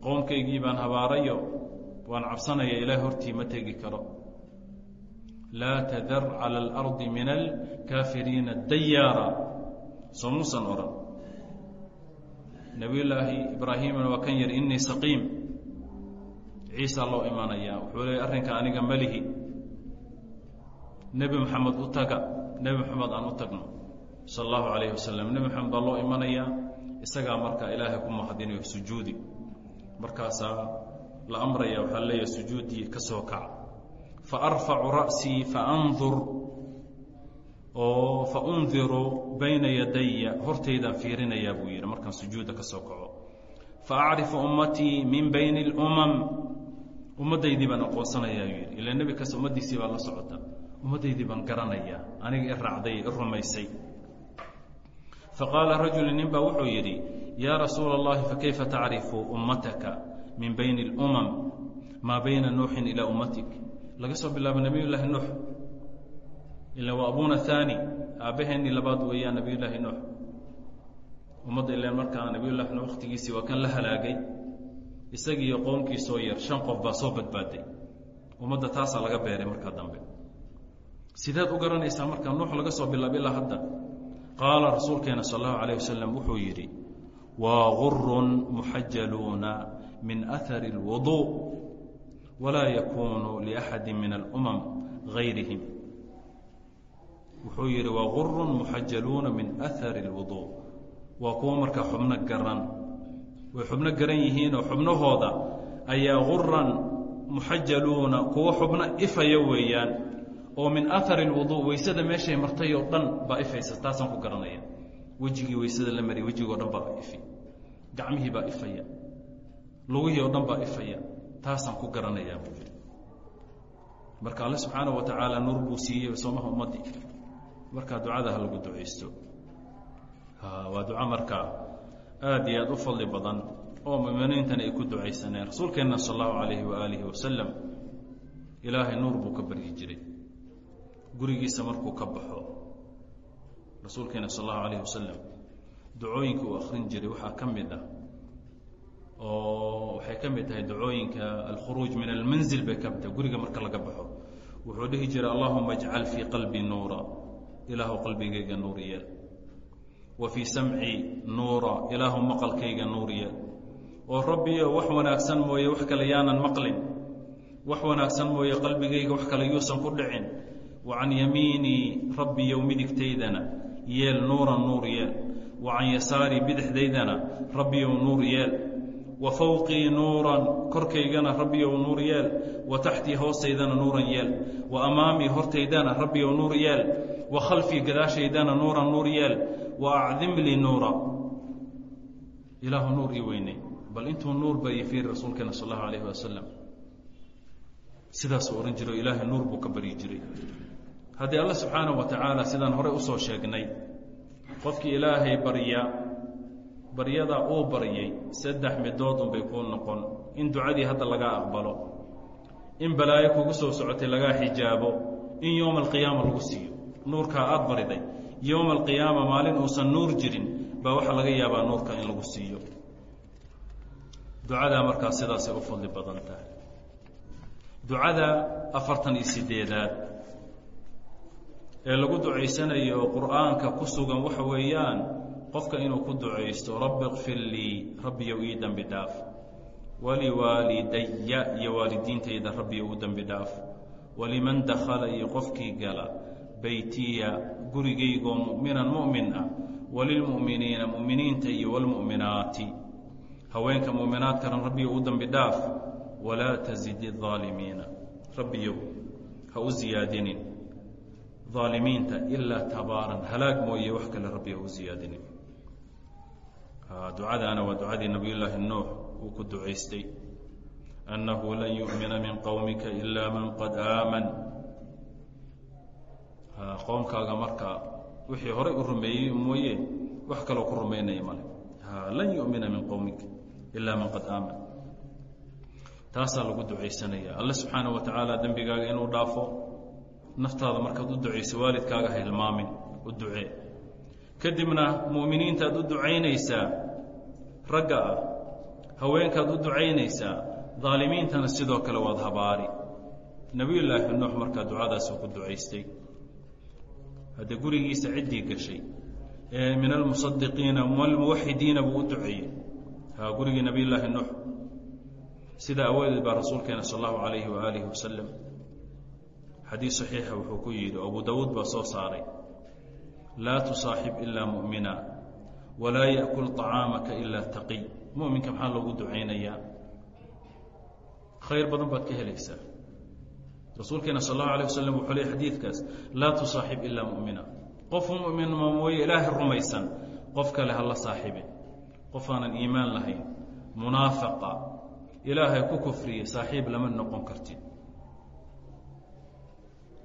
qoomkaygii baan habaarayo waan cabsanaya ilaahay hortii ma tegi karo. Laa tadar calى اlardi min alkaafiriina dayaara. Soo muusan odhan nebiyullaahi ibraahimna waa kan yidhi inii saqiim. Ciisa loo imanaya wuxuu leeyay arrinka aniga melihi nebi moxamed u taga. Nebi moxamed aan u tagno sal allahu alayh wasalam nebi moxamed baa loo imanayaa isagaa markaa ilaahay ku mahadinayo sujuudi. Markaasaa la amraya waxaa leeyahay sujuuddii ka soo kaca faarfacu ra'sii faandur oo faundiru bayna yadaya hortaydaan fiirinayaa buu yidhi markaan sujuudda ka soo kaco faacrifu ummatii min bayni اlumam ummaddaydii baan aqoonsanayaa yuu yidhi ila nebi kasta ummaddiisii baa la socota ummaddaydii baan garanayaa aniga i raacday i rumaysay faqaala rajulu nin baa wuxuu yidhi yaa rasuula اllahi fakayfa tacrifu ummataka min bayni اlumam maa bayna nuuxin ilaa ummatik laga soo bilaabo nebiy llaahi nuux ila waa abuna haani aabbaheennii labaad weeyaan nebiy llaahi nuux. Ummadda ilan markaa nebiy llahi nuux wakhtigiisii waa kan la halaagay isagiiyo qoomkiisoo yar shan qof baa soo badbaaday. Ummadda taasaa laga beeray markaa dambe. Sideed u garanaysaa markaa nuux laga soo bilaabo ilaa hadda? Qaala rasuulkeena sal allahu alayh wasalam wuxuu yidhi waa gurun muxajaluuna min ahari اlwudu walaa yakunu liaxadi min alumam gayrihim wuxuu yidhi waa gurun muxajaluuna min ahari اlwudu waa kuwo markaa xubno garan. Way xubno garan yihiinoo xubnahooda ayaa guran muxajaluuna kuwo xubno ifaya weeyaan. Oo min ahari اlwudu weysada meeshay martay oo dhan baa ifaysa taasaan ku garanaya. Wejigii weysada la mariyay wejigoo dhan baa ifi. Gacmihii baa ifaya. Lugihii oo dhan baa ifaya. Taasaan ku garanayaa marka alle subxaana wa tacaala nuur buu siiyey soomaha ummaddii markaa ducada ha lagu ducaysto. Waa duco markaa aad iyo aad u fadli badan oo muminiintan ay ku ducaysaneen. Rasuulkeenna sal allahu alayhi waaalihi wasalam ilaahay nuur buu ka baryi jiray. Gurigiisa markuu ka baxo rasuulkeena sal allahu alayh wasalam ducooyinka uu akhrin jiray. Waxaa ka mid ah oo waxay ka mid tahay ducooyinka alkhuruuj min almanzil bay ka mid tahay. Guriga marka laga baxo wuxuu dhihi jiray allahuma ajcal fii qalbi nuura ilaahu qalbigayga nuur yeel wa fii samci nuura ilaahu maqalkayga nuur yeel oo rabbiyo wax wanaagsan mooye wax kale yaanan maqlin wax wanaagsan mooye qalbigayga wax kale yuusan ku dhicin wa can yamiinii rabbiyow midigtaydana yeel nuuran nuur yeel wa can yasaarii bidixdaydana rabbiyow nuur yeel wa fowqii nuuran korkaygana rabbiyow nuur yeel wa taxtii hoostaydana nuuran yeel wa amaamii hortaydana rabbiyow nuur yeel wa khalfii gadaashaydana nuuran nuur yeel wa acdim lii nuura. Ilaahu nuur ii weynay bal intuu nuur ba ii fiiri rasuulkeena sal allahu alayh wasalam sidaasuu odhan jiray oo ilaahay nuur buu ka baryi jiray. Haddii alla subxaana wa tacaala sidaan horey u soo sheegnay qofkii ilaahay barya baryadaa uu baryay saddex midood unbay kuu noqon. In ducadii hadda lagaa aqbalo in balaayo kugu soo socotay lagaa xijaabo in yowma alqiyaama lagu siiyo nuurkaa aada bariday yowma alqiyaama maalin uusan nuur jirin baa waxaa laga yaabaa nuurka in lagu siiyo. Ducadaa markaa sidaasay u fadli badan tahay. Ducada afartan iyo sideedaad ee lagu ducaysanayo qur'aanka ku sugan waxa weeyaan qofka inuu ku ducaysto rabbi kfir lii rabbiyow ii dembi dhaaf. Waliwaalidaya iyo waalidiintayda rabbiyow u dembi dhaaf. Waliman dakhala iyo qofkii gala beytiya gurigaygooo muminan mumin ah walilmuminiina muminiinta iyo wlmuminaati haweenka muminaadkana rabbiga u dambi dhaaf walaa tazid aalimiina rabbiyow ha u ziyaadinin aalimiinta ilaa tabaaran. Halaag mooye wax kale rabbi u ziyaadinin. Ducadaana waa ducadii nabiyulaahi nuux uu ku ducaystay. Annahu lan yumina min qowmika ila man qad aaman qoomkaaga marka wixii horay u rumeeyey mooye wax kaloo ku rumaynaya male. Lan yu'mina min qowmika ilaa man qad aaman taasaa lagu ducaysanaya alle subxaana wa tacaala dembigaaga inuu dhaafo naftaada markaad u ducayso waalidkaaga ha hilmaamin u ducee. Kadibna mu'miniintaad u ducaynaysaa ragga ah haweenkaad u ducaynaysaa daalimiintana sidoo kale waad habaari. Nebiyullaahi nuux markaa ducadaasuu ku ducaystay haddee gurigiisa ciddii gashay min almusadiqiina walmuwaxidiina buu u duceeyey. Ha gurigii nebiyullaahi nuux. Sidaa awoodeed baa rasuulkeena sal allahu calayhi waaalihi wasalam xadiis saxiixa wuxuu ku yidhi abu dawuud baa soo saaray laa tusaaxib ilaa mu'mina walaa ya'kul طacaamaka ilaa taqiy mu'minka maxaa loogu ducaynayaa khayr badan baad ka helaysaa rasuulkeena sal allahu alayh wasalam wuxuu leey xadiidkaas laa tusaaxib ilaa mu'mina. Qof mu'min ma mooye ilaahay rumaysan. Qof kale ha la saaxibin qof aanan iimaan lahayn. Munaafaqa. Ilaahay ku kufriye saaxiib lama noqon kartid.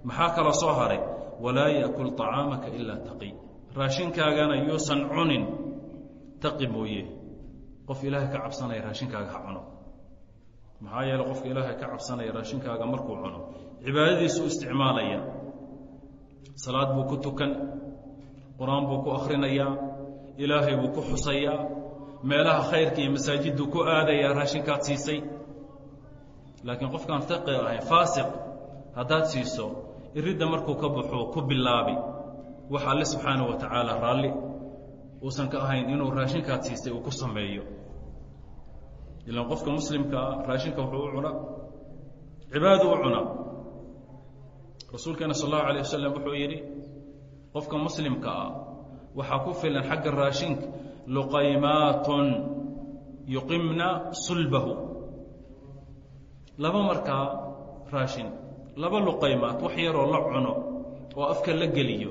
Maxaa kaloo soo haray? Walaa ya'kul طacaamaka ilaa taqiy raashinkaagana yuusan cunin taqi mooye. Qof ilaahay ka cabsanaya raashinkaaga ha cuno maxaa yeele qofka ilaahay ka cabsanaya raashinkaaga markuu cuno cibaadadiisu u isticmaalaya. Salaad buu ku tukan qur'aan buu ku akhrinayaa ilaahay buu ku xusayaa meelaha khayrka iyo masaajiduu ku aadayaa raashinkaad siisay. Laakiin qofkaan taqi ahayn faasiq haddaad siiso iridda markuu ka baxo ku bilaabi. Wax alle subxaana wa tacaala raalli uusan ka ahayn inuu raashinkaad siisay uu ku sameeyo ilaan qofka muslimkaa raashinka wuxuu u cunaa cibaadu u cunaa rasuulkeena sal allahu alayh wasalam wuxuu yidhi qofka muslimka ah waxaa ku filan xagga raashinka luqaymaatun yuqimna sulbahu. Laba markaa raashin laba luqaymaat wax yaroo la cuno oo afka la geliyo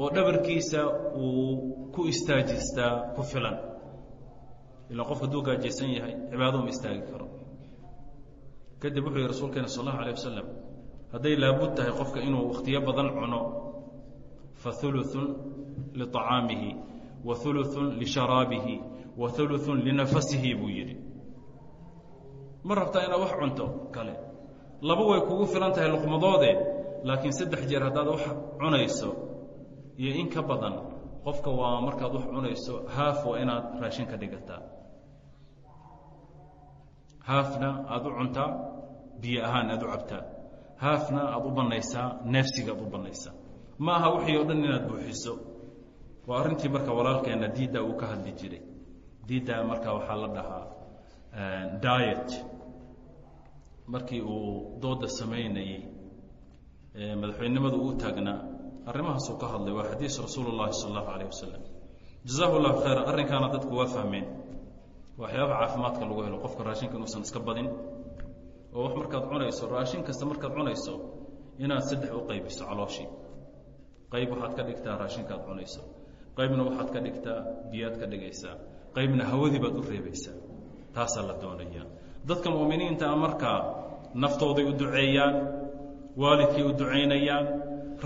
oo dhabarkiisa uu ku istaajistaa ku filan ilaa qofka hadduu gaajaysan yahay cibaado ma istaagi karo kadib wuxuu yihi rasuulkeena sal allahu alay wasalam hadday laabud tahay qofka inuu wakhtiyo badan cuno fa uluثun liطacaamihi wa uluثun lisharaabihi wa uluثun linafasihi buu yidhi ma rabtaa inaad wax cunto kale laba way kugu filan tahay luqmadoode laakiin saddex jeer haddaad wax cunayso iyo in ka badan qofka waa markaad wax cunayso haaf waa inaad raashin ka dhigataa haafna aada u cuntaa biyo ahaan aad u cabtaa haafna aada u bannaysaa neefsiga aad u bannaysaa ma aha wixii o dhan inaad buuxiso. Waa arrintii marka walaalkeenna diidda uu ka hadli jiray. Diidda marka waxaa la dhahaa diet. Markii uu dooda samaynayey madaxweynenimadu uu taagnaa arrimahaasuu ka hadlay. Waa xadiis rasuul اllahi sal اllahu alayh wasalam jazahu llahu khayra arrinkaana dadku waa fahmeen waxyaaba caafimaadka lagu helo qofka raashinka inuusan iska badin oo wax markaad cunayso raashin kasta markaad cunayso inaad saddex u qaybiso calooshii. Qayb waxaad ka dhigtaa raashinkaad cunayso. Qaybna waxaad ka dhigtaa biyaad ka dhigaysaa. Qaybna hawadii baad u reebaysaa. Taasaa la doonayaa. Dadka mu'miniintaa markaa naftooday u duceeyaan waalidkay u ducaynayaan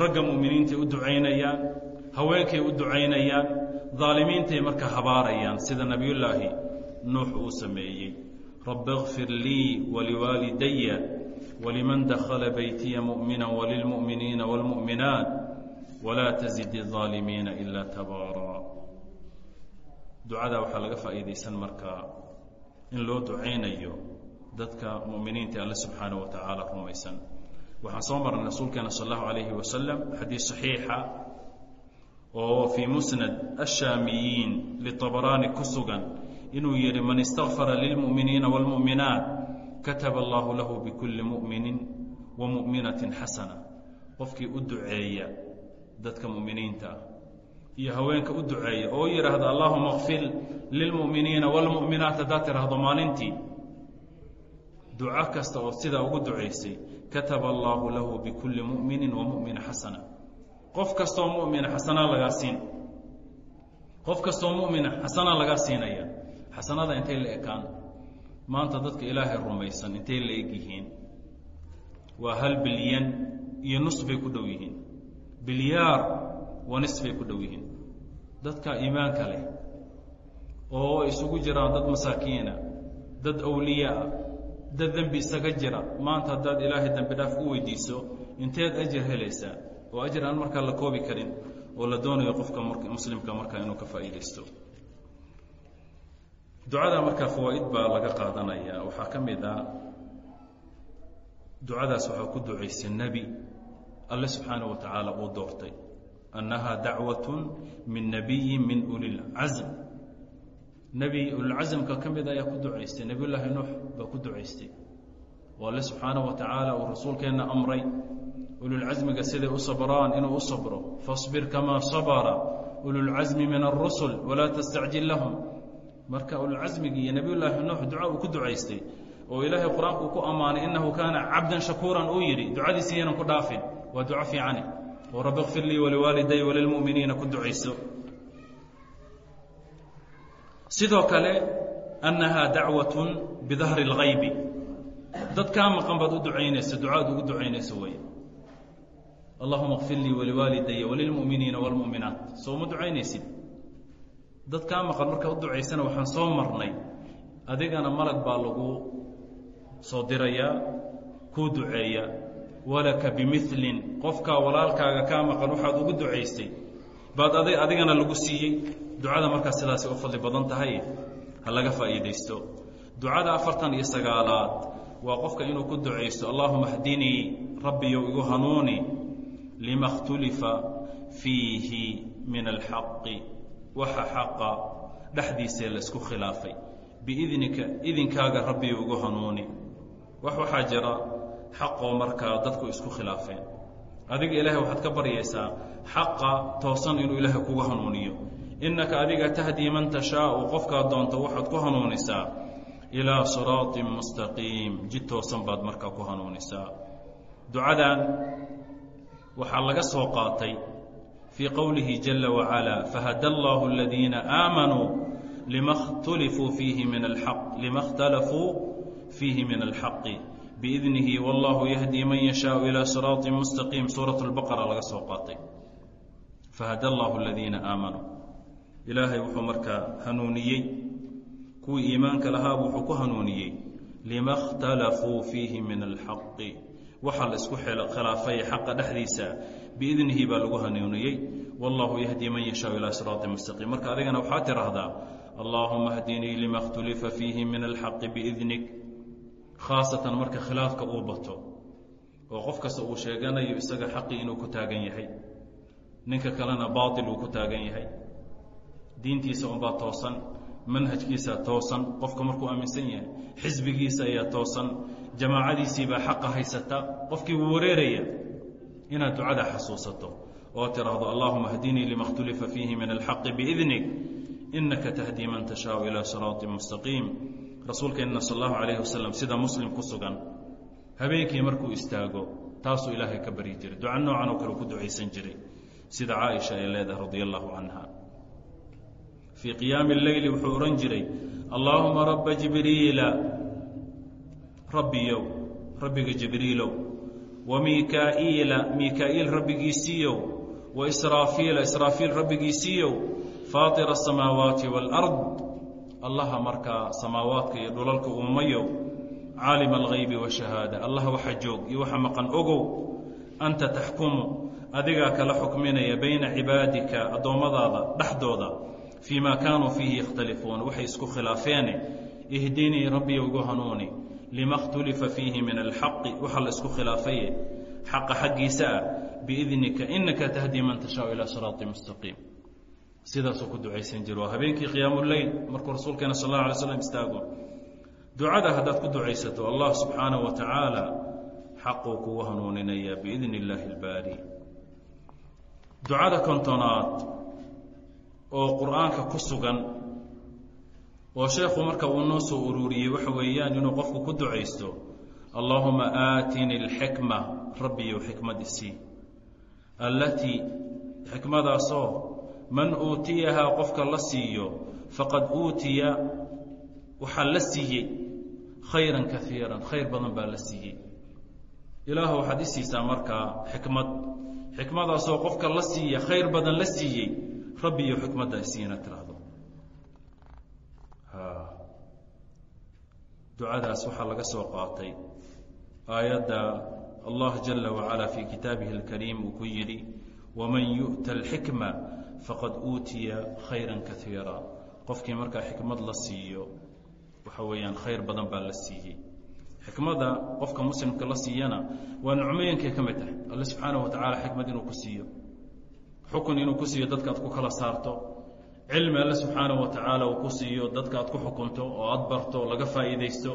ragga mu'miniintay u ducaynayaan haweenkay u ducaynayaan daalimiintay marka habaarayaan sida nebiyullaahi nuux uu sameeyey rabi اkfir lii waliwaalidaya waliman dakhala beytiya mu'mina walilmu'miniina wاlmu'minaat walaa tزid الظaalimiina ila tabaara ducadaa waxaa laga faa'iidaysan markaa in loo ducaynayo dadka mu'miniinta alle subxaanaه wa tacaala rumaysan waxaan soo marnay rasuulkeena sal اllahu alayhi wasalam xadiis صaxiixa oo fii musnad ashaamiyiin liطabaraani ku sugan inuu yidhi man istakfara lilmu'miniina wاlmu'minaat kataba allahu lahu bikulli mu'minin wa mu'minatin xasana qofkii u duceeya dadka mu'miniinta ah iyo haweenka u duceeya oo yidhaahda allahuma kfir lilmu'miniina wاlmu'minaat haddaad tidhaahdo maalintii duco kasta oo sidaa ugu ducaysay kataba allaahu lahu bikulli mu'minin wa mu'mina xasana qof kastoo mu'mina xasanaa lagaa siin qof kastoo mu'mina xasanaa lagaa siinaya xasanada intay la ekaan maanta dadka ilaahay rumaysan intay la eg yihiin waa hal bilyan iyo nus bay ku dhow yihiin. Bilyaar wa nis bay ku dhow yihiin. Dadka iimaanka leh oo isugu jiraan dad masaakiina dad awliyaa dad dembi isaga jira maanta haddaad ilaahay dembi dhaaf u weydiiso inteed ajir helaysaa oo ajir aan markaa la koobi karin oo la doonayo qofka muslimka markaa inuu ka faa'iidaysto ducada markaa fawaaid baa laga qaadanaya waxaa ka mid a ducadaas waxaa ku ducaysa nebi. Alle subxaana wa tacaala uu doortay annahaa dacwat min nebiyi min ulilcasm nebi ulilcasmka ka mid ah ayaa ku ducaystay nebiyullaahi nuux baa ku ducaystay oo alle subxaana wa tacaala uu rasuulkeenna amray. Ululcasmiga siday u sabraan inuu u sabro. Fasbir kamaa sabara. Ululcasmi min alrusul walaa tastacjil lahum marka ululcasmigi iyo nebiy llaahi nuux duca uu ku ducaystay oo ilaahay qur'aanku ku ammaanay innahu kaana cabdan shakuuran uu yidhi ducadiisi yanan ku dhaafin waa duco fiicane oo rabbi kfir lii waliwaaliday walilmu'miniina ku ducayso. Sidoo kale annahaa dacwatun bidahri اlgaybi dad maqan baad u ducaynaysa ducaad ugu ducaynayso wey allahuma kfir lii waliwaalidaya walilmu'miniina wاlmu'minaat soo ma ducaynaysid dad kaa maqan markaa u ducaysana waxaan soo marnay. Adigana malag baa lagu soo dirayaa kuu duceeya. Walaka bimilin qofkaa walaalkaaga kaa maqan waxaad ugu ducaysay baad ad adigana lagu siiyey. Ducada markaa sidaasay u fadli badan tahay ha laga faa'iidaysto. Ducada afartan iyo sagaalaad waa qofka inuu ku ducaysto allaahuma hdinii rabbiyow igu hanuuni lima اkhtulifa fiihi min alxaqi waxa xaqa dhexdiisee laysku khilaafay. Biidnika idinkaaga rabbiyo ugu hanuuni. Wax waxaa jira xaqoo markaa dadku isku khilaafeen. Adiga ilaahay waxaad ka baryaysaa xaqa toosan inuu ilaahay kugu hanuuniyo. Innaka adiga tahdii man tashaau qofkaad doonto waxaad ku hanuunisaa. Ilaa siraaطin mustaqiim jid toosan baad markaa ku hanuunisaa. Ducadan waxaa laga soo qaatay fii qowlihi jala wacalaa fahada allahu aladiina aamanuu lima khtalafuu fiihi min alxaqi biidnihi wallahu yahdii man yashaau ilaa siraaطi mustaqiim suurat lbaqara laga soo qaatay fahada allahu aladiina aamanuu ilaahay wuxuu markaa hanuuniyey kuwii iimaanka lahaabu wuxuu ku hanuuniyey lima khtalafuu fiihi min alxaqi waxa la isku khilaafay xaqa dhexdiisa biidnihi baa lagu hanuuniyey. Wallahu yahdii man yashaau ilaa siraaطi mustaqiim. Marka adigana waxaa tidhaahdaa allaahuma hdinii lima اkhtulifa fiihi min alxaqi biidnik. Khaasatan marka khilaafka uu bato oo qof kasta uu sheeganayo isaga xaqii inuu ku taagan yahay ninka kalena baatil uu ku taagan yahay diintiisa unbaa toosan manhajkiisaa toosan qofka markuu aaminsan yahay xisbigiisa ayaa toosan jamaacadiisiibaa xaqa haysata qofkii wuu wareeraya inaad ducada xasuusato oo tiraahdo allahuma hdinii lima khtulifa fiihi min alxaqi biidnik inaka tahdii man tashaau ilaa siraaطi mustaqiim. Rasuulkeenna sal allahu calayhi wasalam sida muslim ku sugan habeenkii markuu istaago taasuu ilaahay ka bari jiray. Duca noocan oo kale ku ducaysan jiray sida caaisha ay leedahay radia allahu canha fii qiyaami leyli wuxuu odhan jiray allaahuma rabba jibriila rabbiyow rabbiga jibriilow wa miikaa'iila miikaa'iil rabbigiisiiyow wa israafiila israafiil rabbigiisiiyow faatira asamaawaati wاlard allaha markaa samaawaadka iyo dhulalka uumayow caalima alghaybi washahaada allah waxa joog iyo waxa maqan ogow. Anta taxkumu adigaa kala xukminaya bayna cibaadika addoommadaada dhexdooda fii ma kaanuu fiihi yakhtalifuun waxay isku khilaafeene. Ihdinii rabbiyow igu hanuuni lima khtulifa fiihi min alxaqi waxa la isku khilaafaye xaqa xaggiisa ah biidnika inaka tahdii man tashaau ilaa siraaطi mustaqiim. Sidaasuu ku ducaysan jiro. Habeenkii qiyaamuleyl markuu rasuulkeena sal alla alay slam istaago. Ducada haddaad ku ducaysato allah subxaana wa tacaala xaquu kugu hanuuninayaa biidni illaahi اlbaari ducada kontonaad oo qur'aanka ku sugan oo sheekhu marka uu noo soo ururiyey waxa weeyaan inuu qofku ku ducaysto allaahuma aatini اlxikma rabbiyow xikmad isii allatii xikmadaasoo man uutiyahaa qofka la siiyo faqad uutiya waxaa la siiyey khayran kaiiran khayr badan baa la siiyey. Ilaahu waxaad i siisaa markaa xikmad xikmadaasoo qofka la siiya khayr badan la siiyey rabbi iyo xikmadda isiina tiraahdo ducadaas waxaa laga soo qaatay. Aayadda allah jala wacala fii kitaabihi اlkariim uu ku yidhi waman yu'ta alxikma faqad uutiya khayra kaiira qofkii markaa xikmad la siiyo waxa weeyaan khayr badan baa la siiyey. Xikmada qofka muslimka la siiyana waa nicmooyinkay ka mid tahay alle subxaanaه wa tacaala xikmad inuu ku siiyo. Xukun inuu ku siiyo dadka ad ku kala saarto cilmi alle subxaanaه wa tacaala uu ku siiyo dadka aad ku xukunto oo aad barto o laga faa'iidaysto.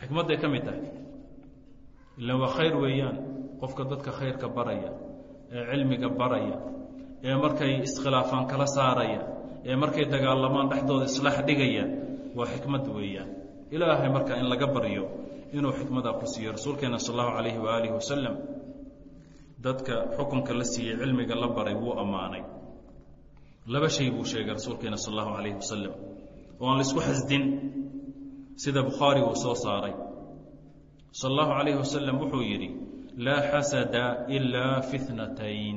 Xikmadday ka mid tahay ilan waa khayr weeyaan qofka dadka khayrka baraya ee cilmiga baraya ee markay iskhilaafaan kala saaraya ee markay dagaalamaan dhexdooda islaax dhigaya waa xikmad weeyaan. Ilaahay marka in laga baryo inuu xikmadaa ku siiyo rasuulkeena sal allahu calayhi waaalihi wasalam dadka xukunka la siiyey cilmiga la baray wuu ammaanay laba shay buu sheegay rasuulkeena sal allahu calayhi wasalam oo aan la isku xasdin sida bukhaari uu soo saaray. Sal allahu calayhi wasalam wuxuu yidhi laa xasada ilaa fi tnatayn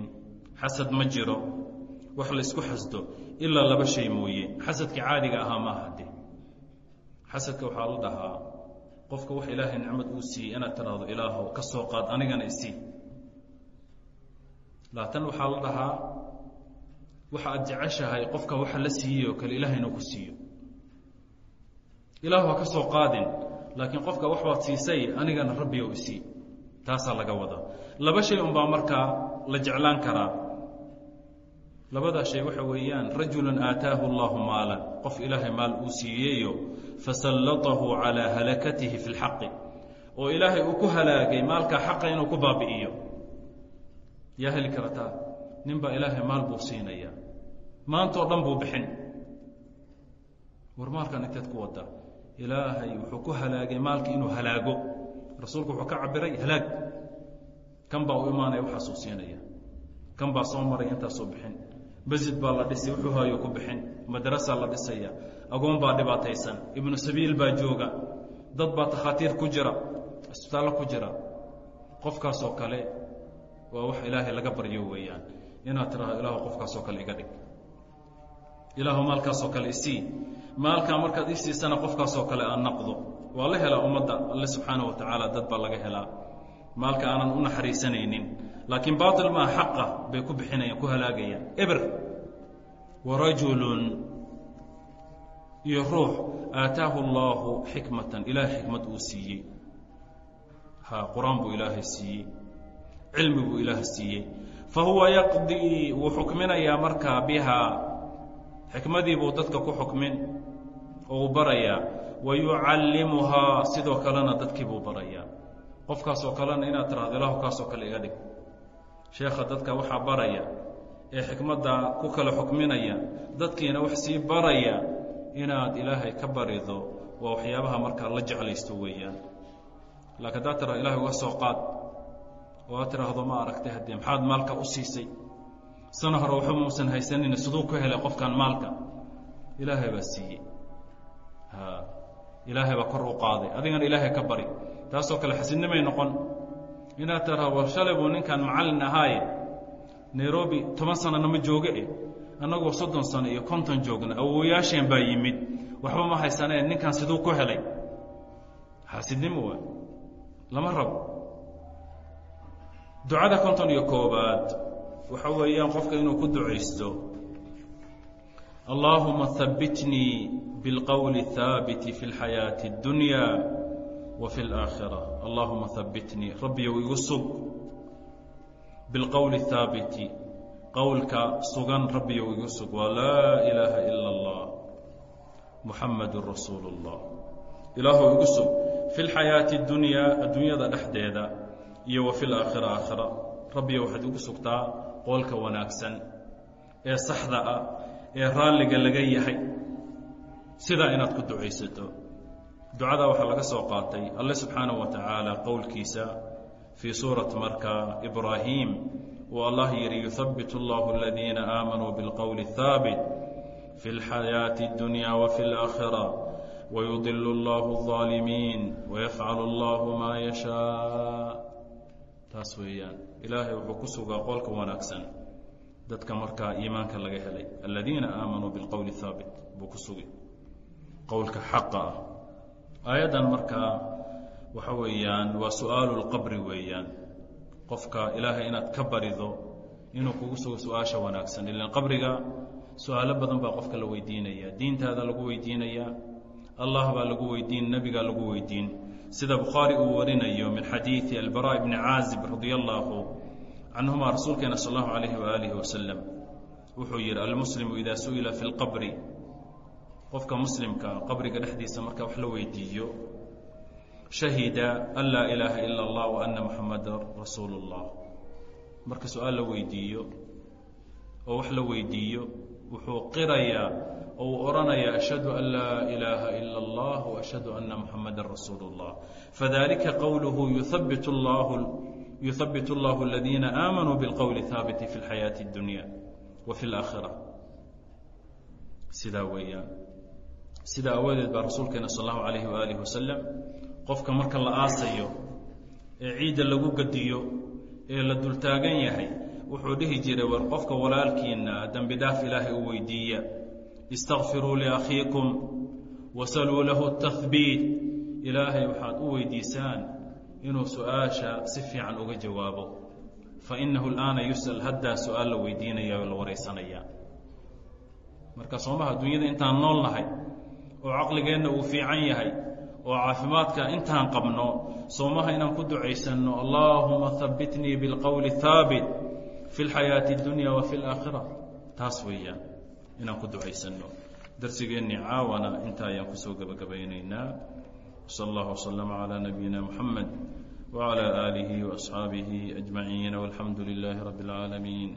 xasad ma jiro wax laysku xasdo ilaa laba shay mooye. Xasadkii caadiga ahaa maaha de xasadka waxaa la dhahaa qofka wax ilaahay nicmad uu siiyey inaad tiraahdo ilaahow ka soo qaad anigana isii laatan waxaa la dhahaa waxa aad jeceshahay qofka waxa la siiyey oo kale ilaahayna ku siiyo. Ilaahu ha ka soo qaadin laakiin qofka wax baad siisay anigana rabbi ou isii taasaa laga wadaa laba shay unbaa markaa la jeclaan karaa. Labadaa shay waxa weeyaan rajulu aataahu allahu maalan. Qof ilaahay maal uu siiyeyo fasallatahu calaa halakatihi fi lxaqi oo ilaahay uu ku halaagay maalkaa xaqa inuu ku baabi'iyo. Yaa heli karataa nin baa ilaahay maal buu siinayaa maantao dhan buu bixin. War maalkan inteed ku wadda ilaahay wuxuu ku halaagay maalka inuu halaago. Rasuulku wuxuu ka cabiray halaag. Kan baa u imaanaya waxaasuu kan baa soo maray intaasoo bixin. Masjid baa la dhisay wuxuu hayo ku bixin. Madrasaa la dhisaya. Agoon baa dhibaataysan. Ibnu sabiil baa jooga. Dad baa takhaatiir ku jira isbitaallo ku jira. Qofkaasoo kale waa wax ilaahay laga baryo weeyaan. Inaad tiraahdo ilaahu qofkaasoo kale iga dhig ilaahu maalkaasoo kale isii maalkaa markaad ii siisana qofkaasoo kale aan naqdo. Waa la helaa ummadda alle subxaana wa tacaala dad baa laga helaa. Maalka aanan u naxariisanaynin. Laakiin baatil maa xaqa bay ku bixinayaan ku halaagayaan. Eber. Warajulun iyo ruux. Aataahu allaahu xikmatan. Ilaahay xikmad uu siiyey. Ha qur'aan buu ilaahay siiyey. Cilmi buu ilaahay siiyey. Fa huwa yaqdii wuu xukminayaa markaa bihaa xikmadii buu dadka ku xukmin oo uu barayaa wa yucallimuhaa sidoo kalena dadkii buu barayaa. Qofkaasoo kalena inaad tiraahdo ilaahu kaasoo kale iga dhig. Sheekha dadka waxaa baraya ee xikmadda ku kala xukminaya dadkiina wax sii baraya inaad ilaahay ka barido waa waxyaabaha markaa la jeclaysto weeyaan. Laakiin haddaad tiraado ilahay uga soo qaad oo aad tiraahdo ma aragtay haddee maxaad maalka u siisay sana hore waxba muusan haysanin siduu ku helay qofkan maalka. Ilaahay baa siiyey. Ha ilaahay baa kor u qaaday. Adigana ilaahay ka bari. Taasoo kale xasidnimay noqon. Inaad tiraado war shalay buu ninkan macallin ahaaye nairobi toban sanana ma jooge eh? Annagoo soddon sano iyo konton joogna. Awowayaasheen baa yimid. Waxba ma haysaneen ninkan siduu ku helay. Xaasidnimo waa lama rabo. Ducada konton iyo koobaad waxa weeyaan qofka inuu ku ducaysto allaahuma habbitnii biاlqowli الhaabiti fi اlxayaaةi اddunya wa fi اlآakhira allaahuma habbitnii rabbiyow igu sug biاlqowli الhaabiti qowlka sugan rabbiyow igu sug waa laa ilaaha ila اllah muxamadu rasuulu اllah ilaahu igu sug fi اlxayaaةi اddunyaa adduunyada dhexdeeda iyo wa fi laakhira aakhira rabbiyo waxaad igu sugtaa qoolka wanaagsan ee saxda ah ee raalliga laga yahay sidaa inaad ku ducaysato ducadaa waxaa laga soo qaatay alle subxaanaه wa tacaala qowlkiisa fii suurati marka ibraahim uu allah yidhi yuhabbit اllahu aladiina aamanuu biاlqowli الhaabit fi اlxayaaةi اddunya wa fi اlaakhira wayudil اllahu الظaalimiin wayafcalu اllahu maa yashaa taas weeyaan ilaahay wuxuu ku sugaa qolka wanaagsan. Dadka markaa iimaanka laga helay aladiina aamanuu biاlqowli haabit buu ku sugi qowlka xaqa ah. Aayaddan markaa waxa weeyaan waa su'aalu weeyaan. Qofka ilaahay inaad ka barido inuu kugu sugo su'aasha wanaagsan. Ilan qabriga su'aalo badan baa qofka la weydiinaya diintaada lagu weydiinayaa. Allah baa lagu weydiin nebigaa lagu weydiin sida bukhaari uu warinayo min xadiidi albara bni caazib radia allaahu canhuma rasuulkeena sal allahu alayhi waaalihi wasalam wuxuu yihi almuslimu idaa su'ila fi lqabri qofka muslimka qabriga dhexdiisa marka wax la weydiiyo shahida an laa ilaaha ila اllah wa ana muxamada rasuulu اllah marka su'aal la weydiiyo oo wax la weydiiyo wuxuu qirayaa oo uu odhanayaa ashhadu an laa ilaaha ila اllah waashhadu ana muxamada rasuulu اllah fadalika qowluhu yuhabit اllahu yuhabit اllahu aladiina aamanuu biاlqowli haabiti fi اlxayaaةi اdunya wa fi اlaakhira sidaa weeyaan sidaa awadeed baa rasuulkeena sal allahu alayhi waaalih wasalam qofka marka la aasayo ee ciidda lagu gadiyo ee la dultaagan yahay wuxuu dhihi jiray war qofka walaalkiina dembi dhaaf ilaahay u weydiiya istakfiruu liakhiikum wasaluu lahu tahbiit ilaahay waxaad u weydiisaan inuu su'aasha si fiican uga jawaabo fa inahu alaana yus'al haddaa su'aal la weydiinaya oo la waraysanaya marka soomaha adduunyada intaan nool nahay oo caqligeenna uu fiican yahay oo caafimaadka intaan qabno soomaha inaan ku ducaysanno allaahuma habitnii bilqowli haabit fi lxayaati اdunya wa fi اlaakhira taas weeyaan inaan ku ducaysanno. Darsigeennii caawana intaa ayaan ku soo gebagabaynaynaa sal allah wslama calaa nabiyina muxamed wclى aalihi waasxaabihi ajmaciin. Walxamdu lilaahi rabbi اlcaalamiin